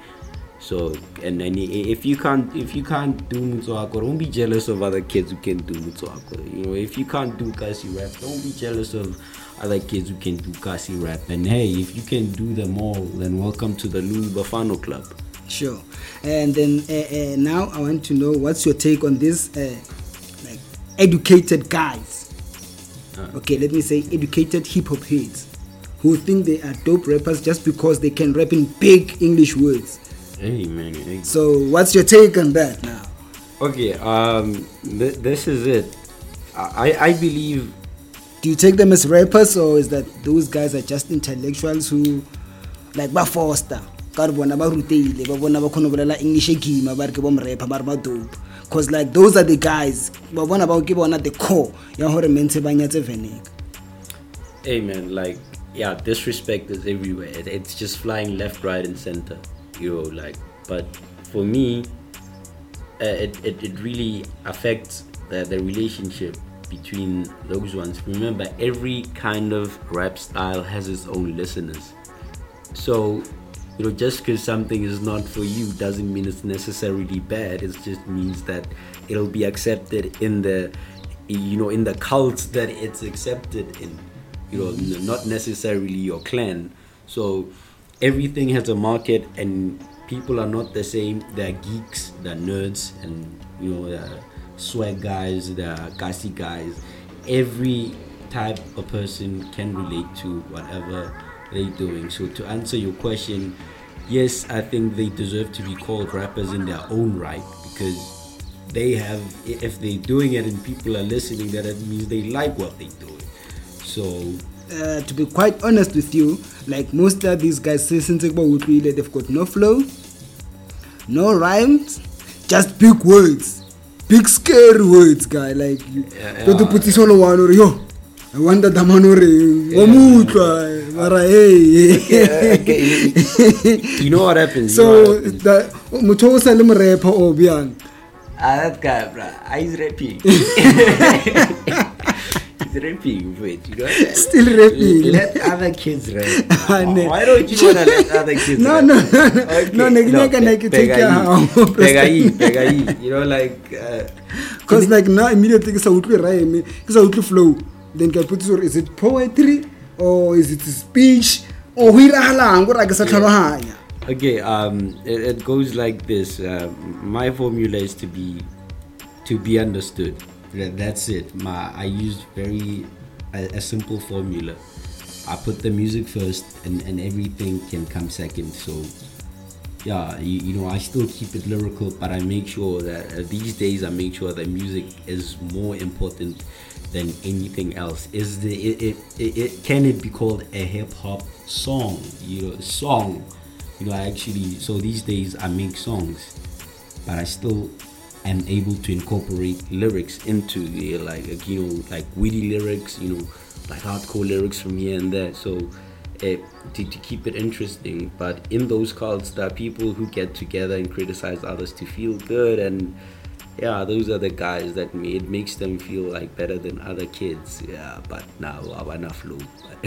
so and then if you can't if you can't do Mutswako, don't be jealous of other kids who can do Mutswako. You know, if you can't do Kasi rap, don't be jealous of other kids who can do Kasi rap. And hey, if you can do them all, then welcome to the Louis Bafano Club. Sure. And then uh, uh, now I want to know what's your take on this, uh, like educated guys. Okay, let me say educated hip hop heads who think they are dope rappers just because they can rap in big English words. Hey man, hey. So what's your take on that now? Okay, um, th- this is it. I I believe Do you take them as rappers or is that those guys are just intellectuals who like ba foster? Ka re bona ba ruteile ba bona ba go bolela english e kima ba re ke bomrepa ba re ba dope because like those are the guys ba bona bao ke bona the core ya gore mentshe ba nyatse venek hey man, like yeah, disrespect is everywhere. It, it's just flying left, right, and center. You know, like, but for me, uh, it, it it really affects the the relationship between those ones. Remember, every kind of rap style has its own listeners. So, you know, just because something is not for you doesn't mean it's necessarily bad. It just means that it'll be accepted in the, you know, in the cult that it's accepted in. You know, not necessarily your clan. So, everything has a market, and people are not the same. They're geeks, they're nerds, and you know, they're swag guys, they're gassy guys. Every type of person can relate to whatever they're doing. So to answer your question, yes, I think they deserve to be called rappers in their own right because they have if they're doing it and people are listening, that it means they like what they're doing. So uh, to be quite honest with you, like most of these guys, since they've got no flow, no rhymes, just big words, big scary words, guy. Like you, Yeah, yeah. put solo one or yo. I wonder the man or mara hey you know what happens? so you know what happens? the motho o sa le morepa o bjang Ah, that guy. Ah, he's rapping. he's rapping, wait, you know? Still rapping. Let other kids rap. Ah. Why don't you wanna let other kids No, rap? no, no, no. No, ne ke nyaka na ke take ya hao, Pega ahí, pega ahí. You know, like, uh, because like now immediately ke sa utlwe rhyme ke sa utlwe flow then ke put is it poetry or is it speech or ho iragalang gore a ke sa tlhaloganya Okay, um, it, it goes like this. Uh, my formula is to be to be understood. That, that's it. My I use very a, a simple formula. I put the music first, and, and everything can come second. So, yeah, you, you know, I still keep it lyrical, but I make sure that uh, these days I make sure that music is more important than anything else. Is the it, it, it, can it be called a hip hop song? You know, song. You know, I actually so these days I make songs, but I still am able to incorporate lyrics into the like like, you know like witty lyrics. You know, like hardcore lyrics from here and there. So. Uh, to, to keep it interesting, but in those cults, there are people who get together and criticize others to feel good, and yeah, those are the guys that ma- it makes them feel like better than other kids. Yeah, but now I enough flow.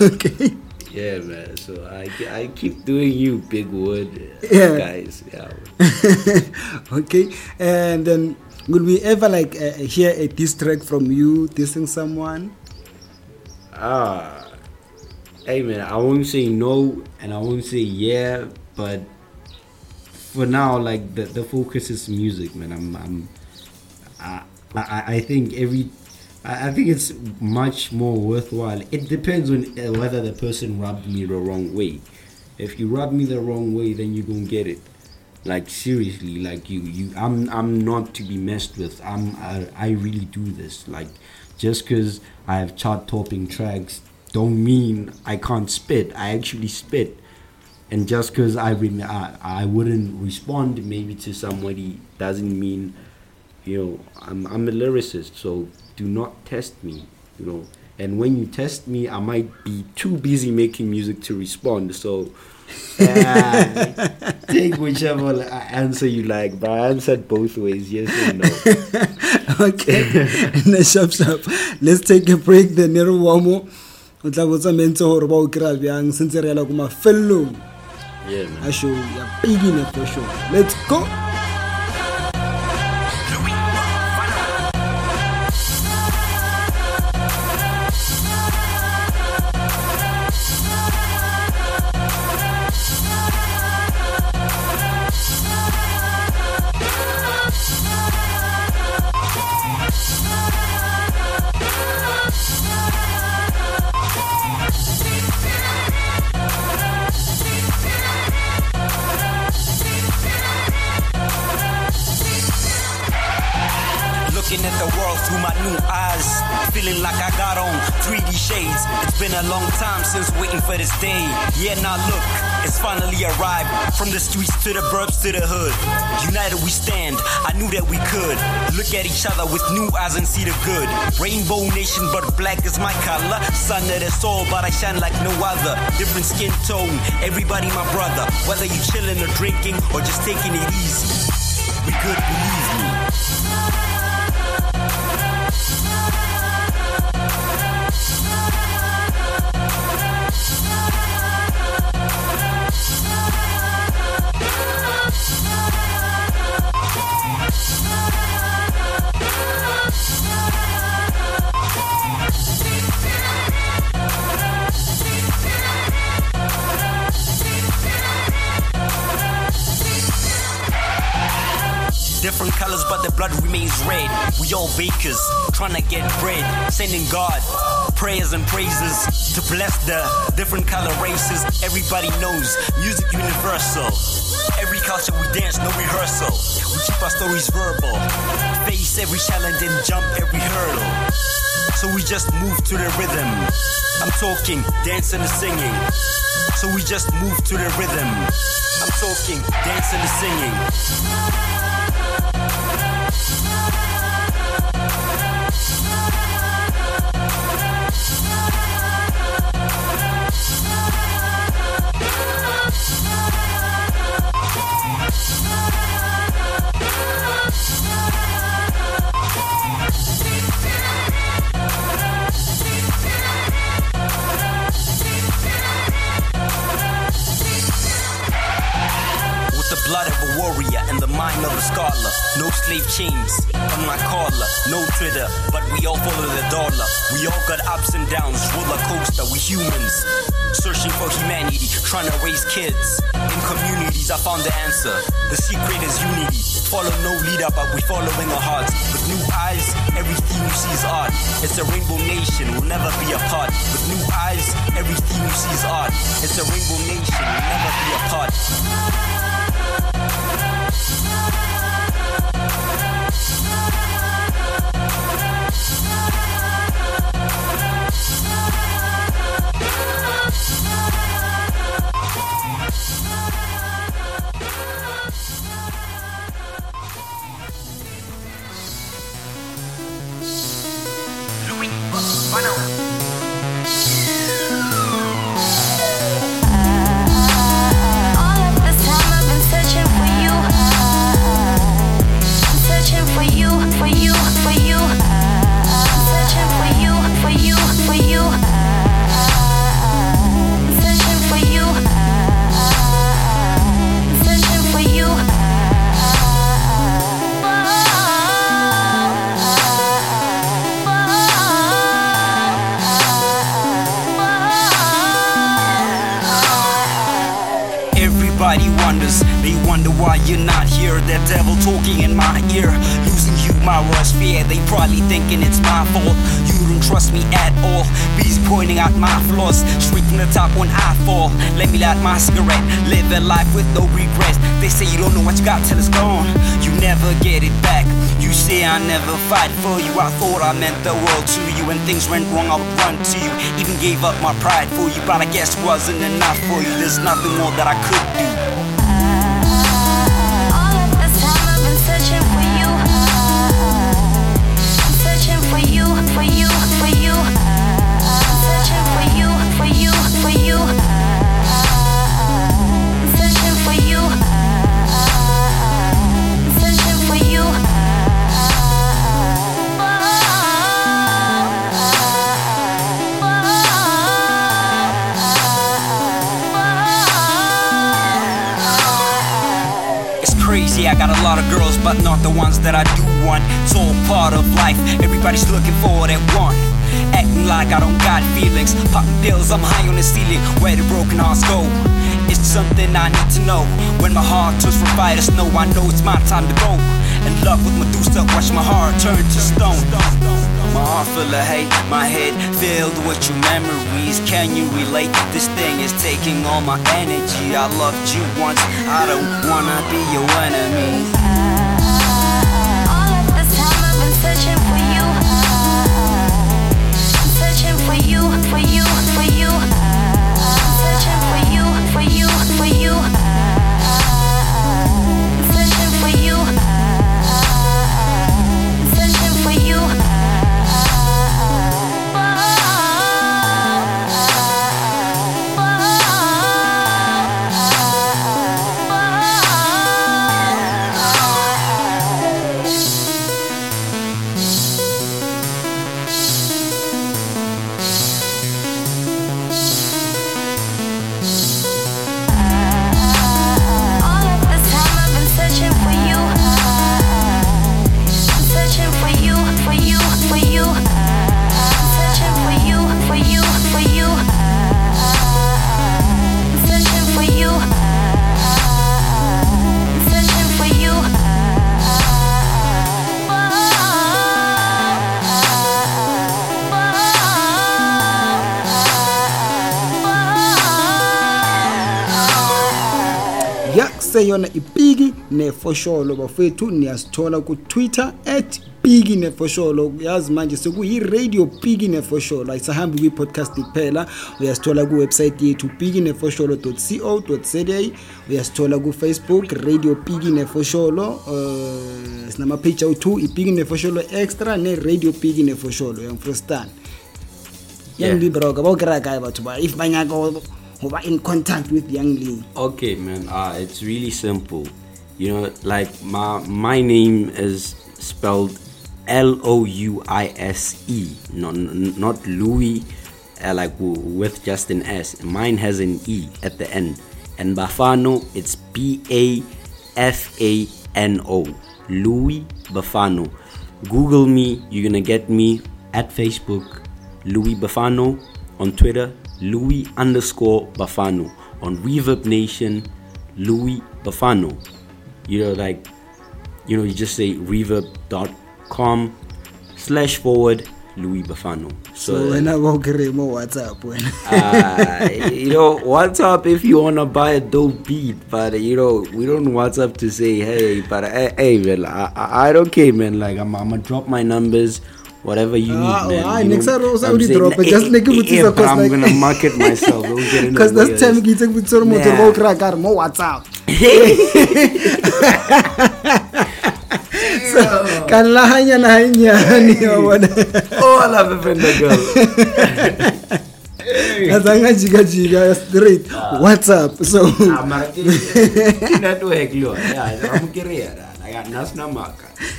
okay Yeah, man. So I, I keep doing you, big wood Yeah. guys. Yeah. okay and then will we ever like uh, hear a diss track from you dissing someone Ah, hey man, I won't say no and I won't say yeah, but for now, like the, the focus is music, man. I'm, I'm I, I, I think every, I, think it's much more worthwhile. It depends on uh, whether the person rubbed me the wrong way. If you rub me the wrong way, then you don't get it. Like seriously, like you, you, I'm, I'm not to be messed with. I'm, I, I really do this. Like, just because I have chart topping tracks, don't mean I can't spit. I actually spit and just because I, rem- I I wouldn't respond maybe to somebody doesn't mean you know I'm I'm a lyricist so do not test me you know. And when you test me I might be too busy making music to respond so uh, take whichever answer you like but I answered both ways yes and no. Okay. Sharp sharp let's take a break then nero wamo o tla botsa mentse gore ba o kry-a bjang sentse re ela ko mafelelong yeah man. A show ya pigine for sure let's go. Since waiting for this day. Yeah, now look, it's finally arrived. From the streets to the burbs to the hood, united we stand. I knew that we could look at each other with new eyes and see the good. Rainbow nation, but black is my color. Sun of the soul, but I shine like no other. Different skin tone, everybody my brother. Whether you chilling or drinking or just taking it easy, we good, believe Different colors, but the blood remains red. We all bakers, trying to get bread. Sending God prayers and praises to bless the different color races. Everybody knows music universal. Every culture we dance, no rehearsal. We keep our stories verbal. Face every challenge and jump every hurdle. So we just move to the rhythm. I'm talking dancing and singing. So we just move to the rhythm. I'm talking dancing and singing. Blood of a warrior and the mind of a scholar. No slave chains on my collar. No Twitter, but we all follow the dollar. We all got ups and downs, roller coaster. We humans searching for humanity, trying to raise kids. In communities, I found the answer. The secret is unity. Follow no leader, but we following our hearts. With new eyes, everything you see is art. It's a rainbow nation, we'll never be apart. With new eyes, everything you see is art. It's a rainbow nation, we'll never be apart. Here. That devil talking in my ear, losing you, my worst fear. They probably thinking it's my fault. You don't trust me at all. Bees pointing out my flaws, straight from the top when I fall. Let me light my cigarette, live a life with no regrets. They say you don't know what you got till it's gone. You never get it back. You say I never fight for you. I thought I meant the world to you. When things went wrong, I would run to you. Even gave up my pride for you, but I guess wasn't enough for you. There's nothing more that I could do. I got a lot of girls, but not the ones that I do want. It's all part of life, everybody's looking for they want. Acting like I don't got feelings, popping pills, I'm high on the ceiling. Where the broken hearts go? It's something I need to know. When my heart turns from fire to snow, I know it's my time to go. In love with Medusa, watch my heart turn to stone. My heart full of hate, my head filled with your memories. Can you relate? This thing is taking all my energy. I loved you once, I don't wanna be your enemy. All of this time I've been searching for you. I'm searching for you, for you, for you. Ya kuseyona ipiki nefosholo bafethu niyasithola ku-twitter at pigi nefosholo. Yazi manje sekuyi-radio pigi nefosholo. Ayisahambi kwi-podcast kuphela. Uyasithola kuwebsayithi yethu pigi nefosholo co za. Uyasithola kufacebook radio pigi nefosholo um sinamapage awu-two ipigi nefosholo extra ne-radio pigi nefosholo. Yangifrostan young lee broka bawukry-a kae batho ba if ba nyaka go go ba in contact with young lee Okay, man. Uh, it's really simple. You know, like my my name is spelled L O U I S E, not not Louis, uh, like with just an S. Mine has an E at the end. And Bafano, it's B A F A N O. Louis Bafano. Google me. You're gonna get me at Facebook, Louis Bafano. On Twitter, Louis underscore Bafano. On Reverb Nation, Louis Bafano. You know, like, you know, you just say reverb.com slash forward Louis Bafano. so So, wena bawukry mo whatsapp wena uh, you know, WhatsApp if you wanna buy a dope beat, but you know, we don't WhatsApp to say, hey, but hey, hey man, I, I I don't care, man. Like, I'm, I'm gonna drop my numbers, whatever you need, Ah, man. ah, you next know, time also already saying, drop it, just eh, eh, with eh, this, cause I'm like- gonna market myself. Because of time this. ke itse ke tsore motho Nah. ba o kry-a kare mo whatsapp So, ka nla hanyane hanyane wa bona Oh, I when the girl. a tsanga jikajika straight whatsapp so Ah, ke network le yona.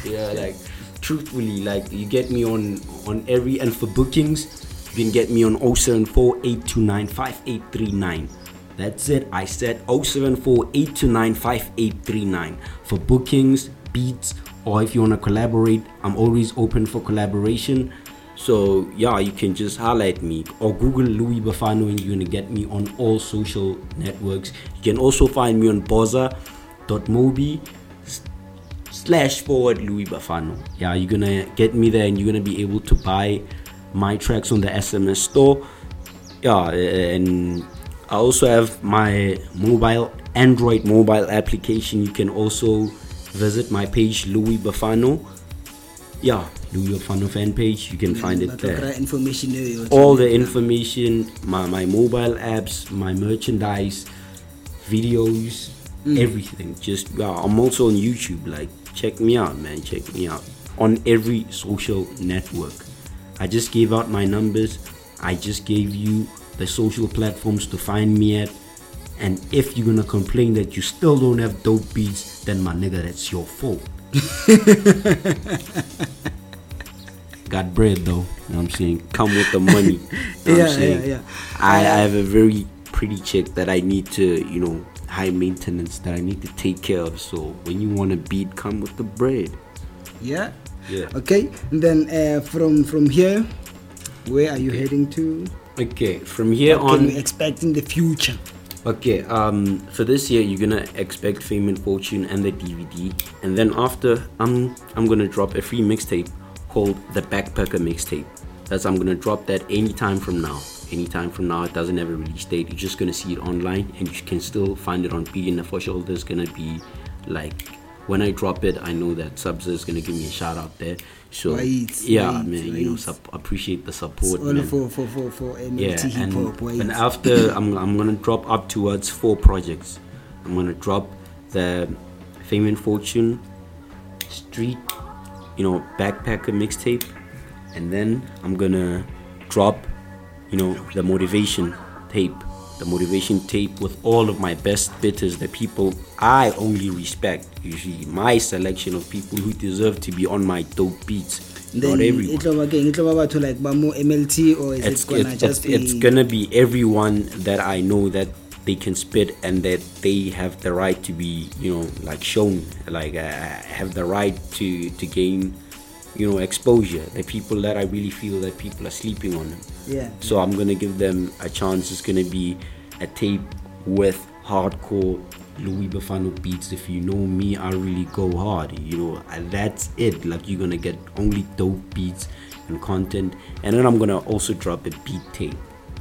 Yeah, like, truthfully, like you get me on on every and for bookings, you can get me on 0748295839. That's it. I said 0748295839 for bookings, beats, or if you want to collaborate. I'm always open for collaboration. So yeah, you can just highlight me or Google Louis Bafano and you're gonna get me on all social networks. You can also find me on Boza.mobi slash forward Louis Bafano. Yeah, you're gonna get me there and you're gonna be able to buy my tracks on the SMS store. Yeah, and I also have my mobile Android mobile application. You can also visit my page Louis Bafano. Yeah, Louis Bafano fan page. You can find it there all the information my, my mobile apps my merchandise videos everything just yeah, i'm also on youtube like check me out man check me out on every social network i just gave out my numbers i just gave you the social platforms to find me at and if you're gonna complain that you still don't have dope beats then my nigga that's your fault got bread though. You know what I'm saying? Come with the money. You know Yeah, saying? yeah, yeah. I, I have a very pretty chick that I need to, you know, high maintenance that I need to take care of. So when you want a beat, come with the bread. yeah Yeah. okay and then uh, from from here where are you heading to Okay, from here what can on we expect in the future Okay, um, for this year you're gonna expect Fame and Fortune and the DVD, and then after I'm I'm gonna drop a free mixtape called the Backpacker Mixtape. That's I'm gonna drop that anytime from now. Anytime from now, it doesn't have a release date. You're just gonna see it online, and you can still find it on P and official. There's gonna be like when I drop it, I know that Subs is gonna give me a shout out there. So Right, yeah, right, man, you know, right. sup- appreciate the It's support, all man for for for for yeah MLT hip and, hop and after I'm, I'm gonna drop up towards four projects i'm gonna drop the fame and fortune street you know backpacker mixtape and then i'm gonna drop you know the motivation tape the motivation tape with all of my best bitters the people i only respect usually my selection of people who deserve to be on my dope beats. Then not everyone. e tlo ba keng e tlo ba batho like ba mo MLT or is it's, it gonna it's, just it's, be it's gonna be everyone that I know that they can spit and that they have the right to be you know like shown like uh, have the right to to gain you know exposure the people that I really feel that people are sleeping on them yeah so I'm gonna give them a chance. It's gonna be a tape with hardcore Louis Bafano beats. If you know me, I really go hard. You know, and that's it. Like you're gonna get only dope beats and content, and then I'm gonna also drop a beat tape,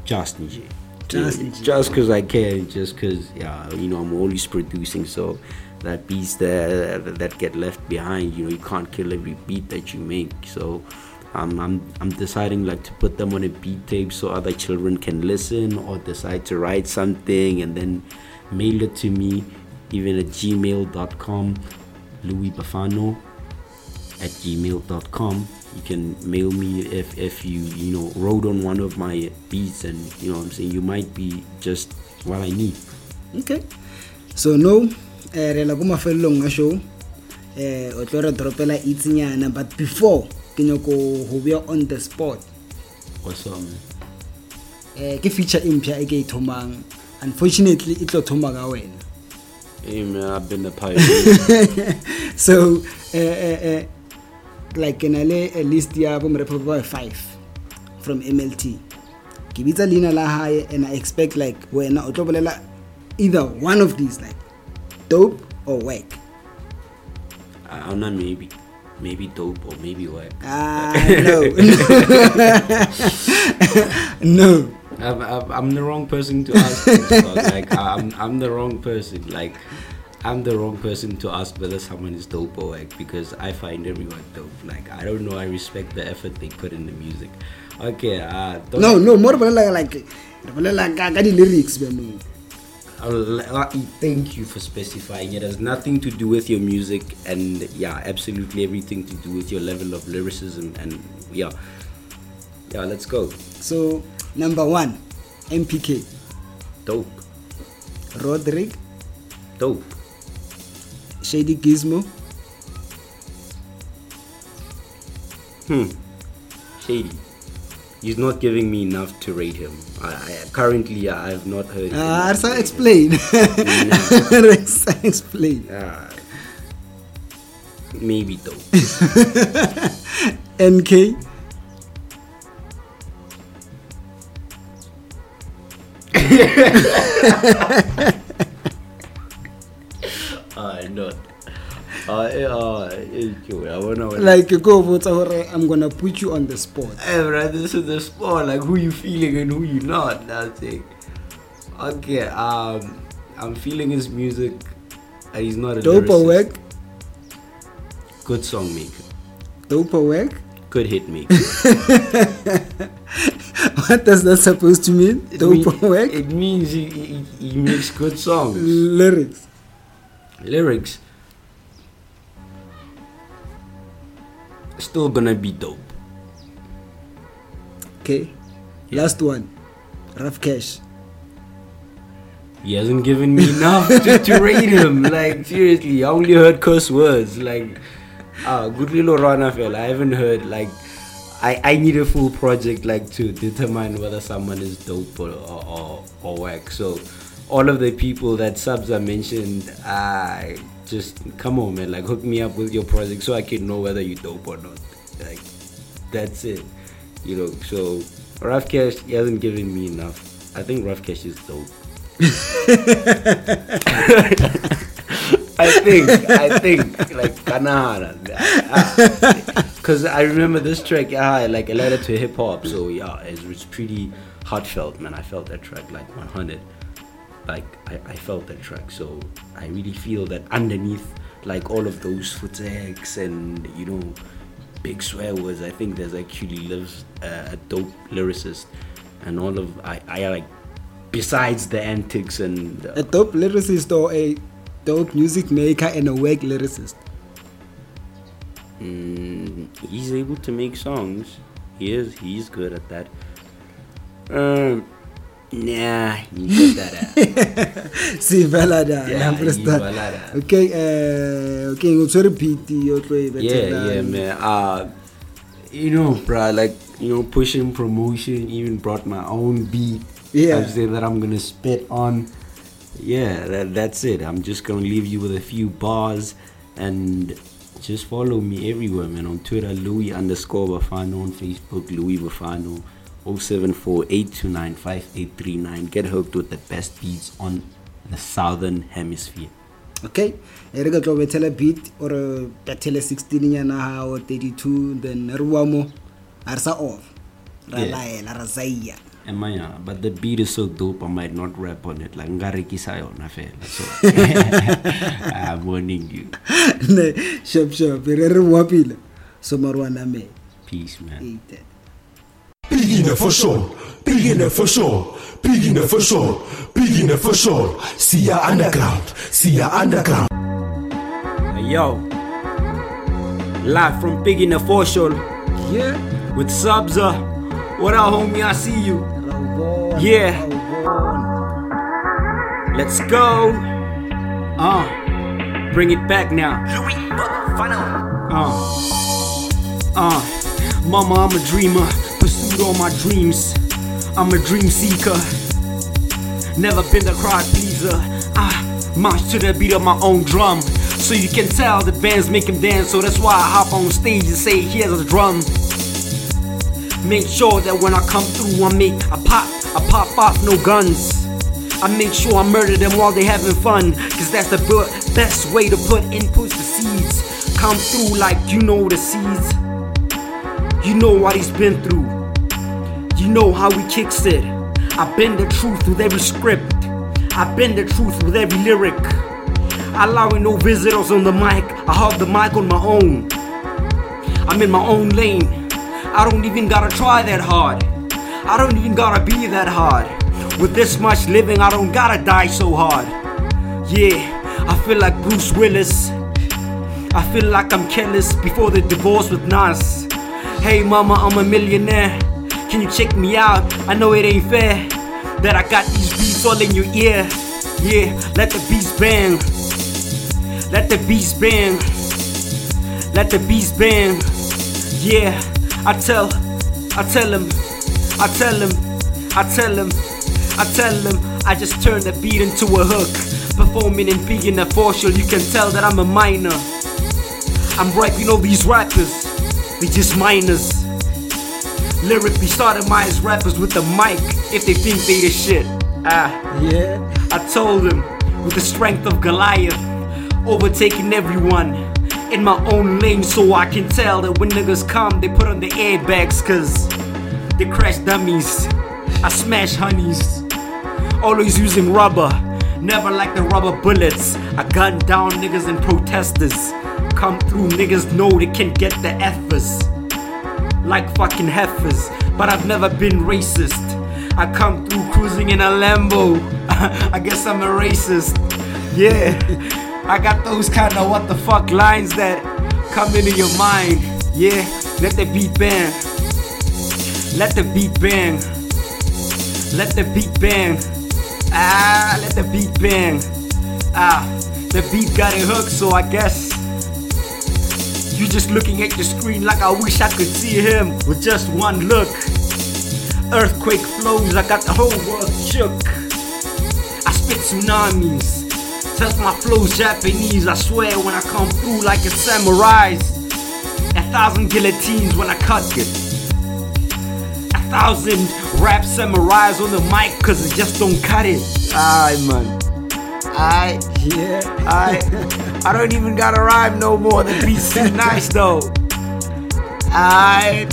just Nj. Just Yeah, Nj. just cause I can, just cause yeah, you know I'm always producing. So that beats that that get left behind. You know, you can't kill every beat that you make. So. Um, I'm I'm deciding like to put them on a beat tape so other children can listen or decide to write something and then mail it to me even at gmail.com Louis Bafano at gmail.com you can mail me if if you you know wrote on one of my beats and you know I'm saying you might be just what I need okay so no eh re la go mafelong a show. Eh o tlo re dropela itsinyana but before ke nyako go bea on the spot. Man eh ke feature impya e ke e thomang. Unfortunately e tlo thoma ka wena. Man I've been a pioneer. So eh eh eh like ke na le a list ya bo mrepo ba 5 from MLT ke bitsa leina la hae and I expect like wena o tlo bolela either one of these like dope or whack I don't know maybe maybe dope or maybe what ah no no I've, I've, I'm the wrong person to ask like I'm I'm the wrong person like I'm the wrong person to ask whether someone is dope or whack because I find everyone dope. Like I don't know, I respect the effort they put in the music. Okay, uh, don't- no no more bolela like re bolela ka ka di lyrics be no I'll- uh, thank you for specifying. It has nothing to do with your music, and yeah, absolutely everything to do with your level of lyricism. And yeah, yeah, let's go. so number 1 MPK Dope, Roderick dope. Shady Gizmo Hmm. Shady. He's not giving me enough to rate him. I, I currently I have not heard. ah enough. Arsa explain Arsa explain Uh, maybe dope. NK uh, not. Uh, uh, I wanna. Like go botsa hore I'm gonna put you on the spot Hey, bro, this is the sport. Like who you feeling and who you not. That's it. Okay. Um, I'm feeling his music. Uh, he's not a dope whack Good song maker. dope or whack Good hit maker. what does that supposed to mean It dope mean- or whack It means he, he, he makes good songs. lyrics Lyrics. Still gonna be dope. okay last one rough cash He hasn't given me enough to, to rate him. Like seriously, I only heard curse words. Like, ah, good little Rana fella. I haven't heard like. I, I need a full project like to determine whether someone is dope or or, or, or whack. So, all of the people that subs are mentioned, I just come on man, like hook me up with your project so I can know whether you dope or not. Like, that's it. You know. So, Rough Cash he hasn't given me enough. I think Rough Cash is dope. I think, I think, like because I remember this track, ah, like a letter to hip hop. So yeah, it was pretty heartfelt, man. I felt that track like 100. Like I, I felt that track. So I really feel that underneath, like all of those footex and you know, big swear words, I think there's actually lives uh, a dope lyricist, and all of I, I like. Besides the antics and uh, a dope lyricist or a dope music maker and a whack lyricist Mm, he's able to make songs. He is. He's good at that. Um, nah, you got that. si fela da Yeah, fela da. okay eh okay o tshwere beat yo tlo e yeah, yeah, man. Uh, you know, bruh, like you know, pushing promotion. Even brought my own beat. Yeah. I'm saying that I'm gonna spit on. Yeah, that, that's it. I'm just gonna leave you with a few bars and just follow me everywhere, man. On Twitter, Louis underscore Bafano. On Facebook, Louis Bafano. 0748295839. Get hooked with the best beats on the southern hemisphere. okay e re ka tlo bethela beat or bethele 16 nyana ha or 32 then re wa mo a re sa off ra laela ra Am I, uh, but the beat is so dope, I might not rap on it. Like, ngarekisa yona fela. So, I'm warning you. ne shop shop re re boa pila so marwana me Peace, man. Big in it for sure. It for sure. It for sure. It for sure. See ya underground. See ya underground. Yo. Live from Big in the Foreshore. Yeah. With Subza. What up, homie? I see you. Yeah. Let's go. Uh. Bring it back now. Uh. Uh. Mama, I'm a dreamer. Pursued all my dreams. I'm a dream seeker. Never been the crowd pleaser. I march to the beat of my own drum. So you can tell the bands make him dance. So that's why I hop on stage and say, here's a drum. Make sure that when I come through, I make a pop, I pop off no guns. I make sure I murder them while they having fun. Cause that's the best way to put inputs to seeds. Come through like you know the seeds. You know what he's been through. You know how he kicks it. I've been the truth with every script. I've been the truth with every lyric. Allowing no visitors on the mic. I hold the mic on my own. I'm in my own lane. I don't even gotta try that hard. I don't even gotta be that hard. With this much living, I don't gotta die so hard. Yeah, I feel like Bruce Willis. I feel like I'm careless before the divorce with Nas. Hey mama, I'm a millionaire. Can you check me out? I know it ain't fair that I got these beats all in your ear. Yeah, let the beats bang. Let the beats bang. Let the beats bang. Yeah, I tell, I tell him, I tell him, I tell him, I tell him. I just turn the beat into a hook. Performing and being a forcial, you can tell that I'm a minor. I'm raping all these rappers, they just minors. Lyrically sodomized rappers with the mic if they think they the shit. Ah, yeah. I told them with the strength of Goliath, overtaking everyone in my own lane so I can tell that when niggas come, they put on the airbags cause they crash dummies. I smash honeys, always using rubber, never like the rubber bullets. I gun down niggas and protesters. Come through, niggas know they can get the effers like fucking heifers, but I've never been racist. I come through cruising in a Lambo. I guess I'm a racist. Yeah, I got those kind of what the fuck lines that come into your mind. Yeah, let the beat bang. Let the beat bang. Let the beat bang. Ah, let the beat bang. Ah, the beat got it hooked, so I guess you just looking at your screen like I wish I could see him with just one look. Earthquake flows, I got the whole world shook. I spit tsunamis. Test my flows Japanese, I swear when I come through like a samurai's. A thousand guillotines when I cut it. A thousand rap samurais on the mic cause it just don't cut it. Aye man. I yeah. I I don't even gotta rhyme no more. The beat's too nice though. I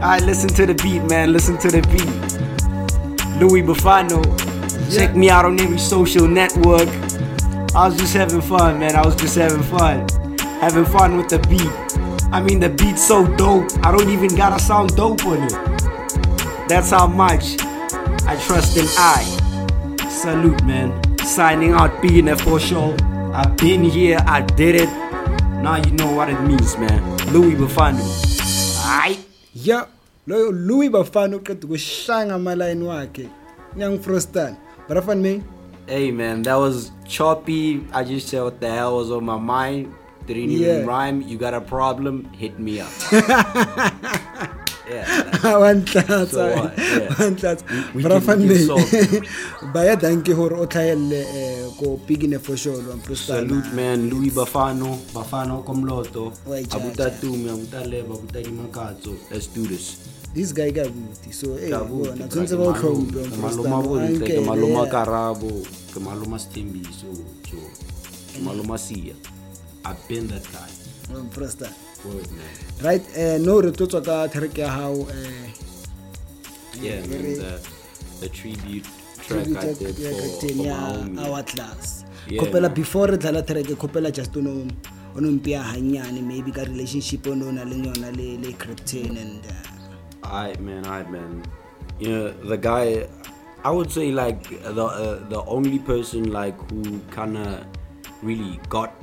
I listen to the beat, man. Listen to the beat. Louis Bufano. Check me out on every social network. I was just having fun, man. I was just having fun. Having fun with the beat. I mean, the beat's so dope. I don't even gotta sound dope on it. That's how much I trust in I. Salute, man. Signing out, being there for sure. I've been here, I did it. Now you know what it means, man. Louis Bufano. Aight. ya loyo louis bafana uqeda ukushanga amalayini wakhe nyangifrostan barafan me Hey man, that was choppy. I just said what the hell was on my mind. Didn't even Yeah. rhyme. You got a problem? Hit me up. solve baya danke gore o tlhaelele um ko pigine for sure wamfrostan Salute man, Louis Bafano, Bafano Komloto, Wait, cha, Abuta Tumi, Abuta Leba, Abuta Dimakatso. Let's do this. this guy ka buti so eh, Kabuti, bona bra, tshwanetse ba o ke maloma yeah. karabo, ke maloma stembiso, so, ke maloma sia. I've been that guy. Right um no re tlo tswa ka thereke ya Yeah, man, Very- the, tribute track I did for, for homie. our class Yeah, man. before re dlala track khopela just ono ono mpia hanyane maybe ka relationship ono na le yona le le Captain and uh, Alright, man. Alright, man. You know, the guy. I would say like the uh, the only person like who kind of really got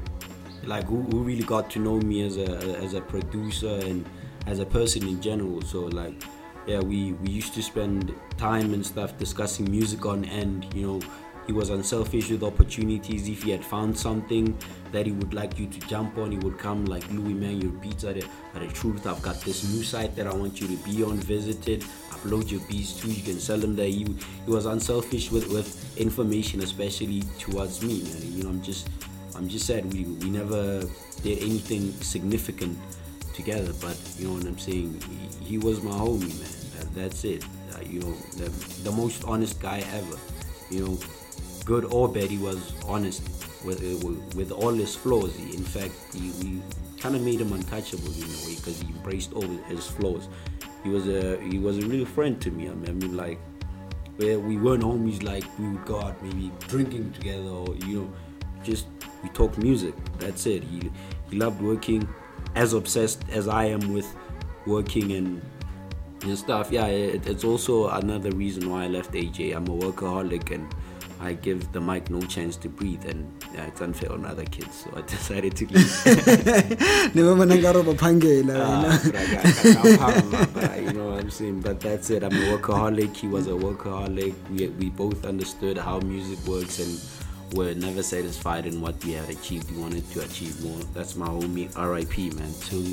like who, who really got to know me as a as a producer and as a person in general. So like, yeah, we we used to spend time and stuff discussing music on end. You know, he was unselfish with opportunities. If he had found something that he would like you to jump on, he would come like Louis man, your beats are the, are the truth. I've got this new site that I want you to be on. Visit it. Upload your beats too. You can sell them there. He, he was unselfish with, with information, especially towards me. Man. You know, I'm just I'm just sad we we never did anything significant together. But you know what I'm saying. He, he was my homie, man. That, that's it. Uh, you know, the, the most honest guy ever. You know, good or bad, he was honest with uh, with, all his flaws. He, in fact, he, we kind of made him untouchable in a way because he embraced all his flaws. He was a he was a real friend to me. I mean, I mean like where we weren't homies like we would go out maybe drinking together or you know just we talk music that's it he he loved working as obsessed as i am with working and and stuff yeah it, it's also another reason why i left aj i'm a workaholic and I give the mic no chance to breathe, and yeah, it's unfair on other kids, so I decided to leave. but you know what I'm saying. But that's it. I'm a workaholic. He was a workaholic. We we both understood how music works and were never satisfied in what we had achieved. We wanted to achieve more. That's my homie. R.I.P. Man. Till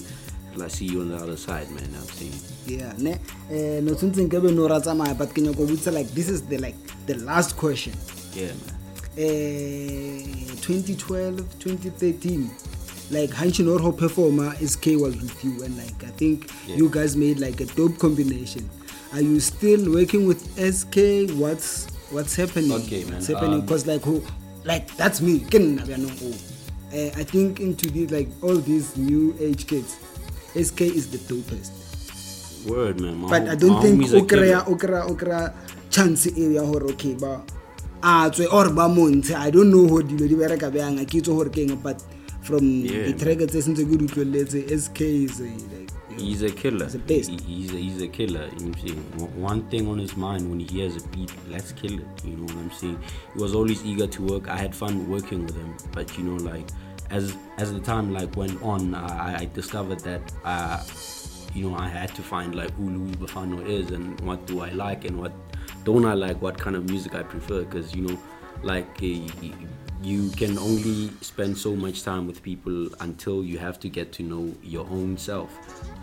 I see you on the other side, man. I'm saying. yeah ne eh no tshwantseng ke be no ra tsamaya but ke nyako botsa like this is the like the last question Yeah, man. eh 2012 2013 like Hanchinor Ho performer SK was with you and like I think Yeah. you guys made like a dope combination are you still working with SK what's what's happening Okay, man, what's happening um, because like who like that's me Ke nna bjana oo. Eh, I think into the like all these new age kids SK is the dopest Word, man. My but hom- I don't my think homies are o kry-a killer. o kry-a o kry-a chance eo ya gore okay ba a tswe or ba montshe i don't know ho dilo di bereka bjang a ke itse gore ke eng but from Yeah, di-track tse sentse ke di utlweletse sk is a, like He's a killer. He's the best. He- he's, a, he's a killer. You know what I'm saying? One- One thing on his mind when he hears a beat, let's kill it. You know what I'm saying? He was always eager to work. I had fun working with him, but you know, like as as the time like went on, I, I discovered that uh, you know I had to find like who Louis Bafano is and what do I like and what don't I like, what kind of music I prefer. Because you know, like uh, you can only spend so much time with people until you have to get to know your own self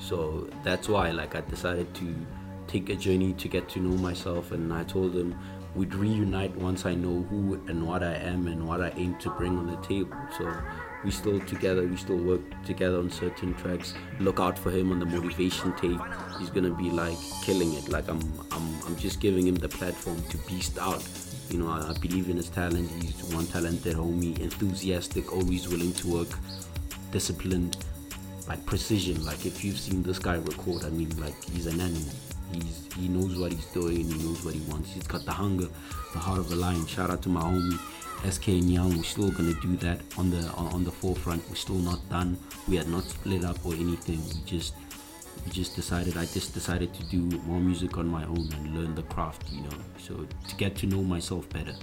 so that's why like i decided to take a journey to get to know myself and i told them we'd reunite once i know who and what i am and what i aim to bring on the table. So we still together we still work together on certain tracks. Look out for him on the motivation tape. He's gonna be like killing it. Like i'm i'm, I'm just giving him the platform to beast out. You know, I, I believe in his talent. He's one talented homie, enthusiastic, always willing to work, disciplined, like precision. Like if you've seen this guy record, I mean, like he's an animal. He's he knows what he's doing. He knows what he wants. He's got the hunger, the heart of a lion. Shout out to my homie SK Nyang. We're still gonna do that on the on, the forefront. We're still not done. We had not split up or anything. We just we just decided I just decided to do more music on my own and learn the craft, you know. So to get to know myself better.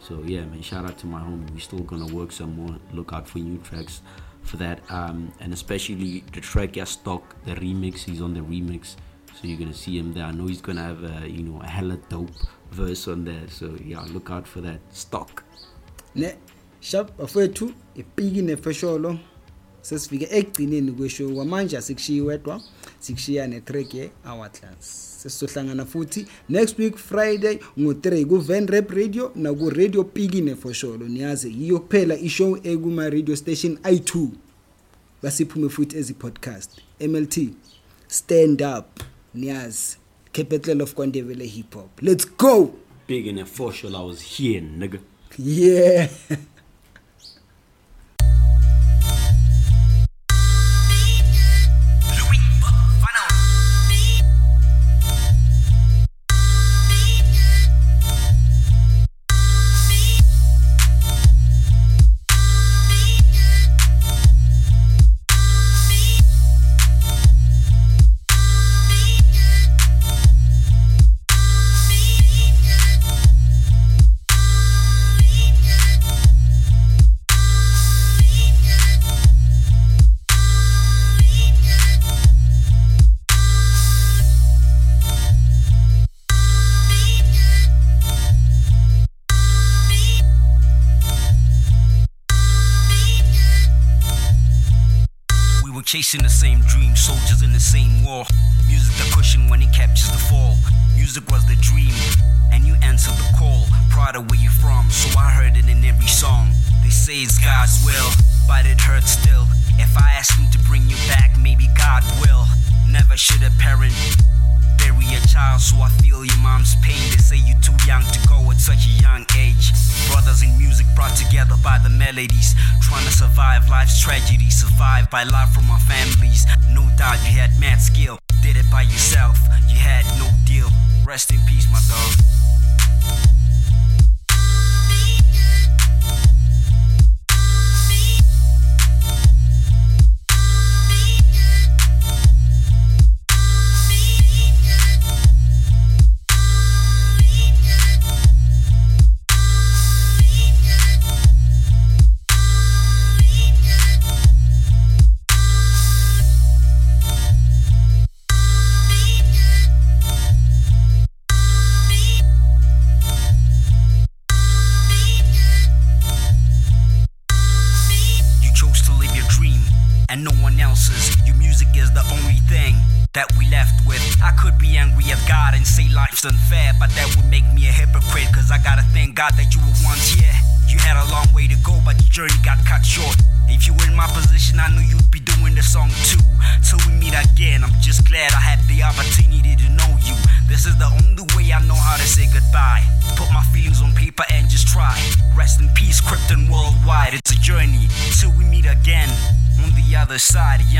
So yeah, man, shout out to my homie. We're still gonna work some more. Look out for new tracks for that. Um, and especially the track yeah, stock, the remix. He's on the remix, so you're gonna see him there. I know he's gonna have a you know a hella dope verse on there. So yeah, look out for that stock. ne sharp bafowethu ipiki nefesholo sesifike ekugcineni kweshow kwamanje asikushiyi wedwa sikushiya netrack ye-our class sesizohlangana futhi next week friday ngo-3 ku-van rap radio naku-radio piki nefosholo niyazi yiyo kuphela ishow ekuma-radio station i2 basiphume futhi ezi-podcast mlt stand up niyazi capital of kwandebele hip hop. Let's go! Big in a for sure, I was here, nigga. yeah. chasing the same dream, soldiers in the same war. Music the cushion when it captures the fall. Music was the dream, and you answered the call. Proud of where you from, so I heard it in every song. They say it's God's will, but it hurts still. If I ask him to bring you back, maybe God will. Never should a parent bury a child, so I feel your mom's pain. They say you're too young to go at such a young age. Brothers in music brought together by the melodies, trying to survive life's tragedy, survived by love from our families. No doubt you had mad skill, did it by yourself. You had no deal. Rest in peace, my dog. Other side, young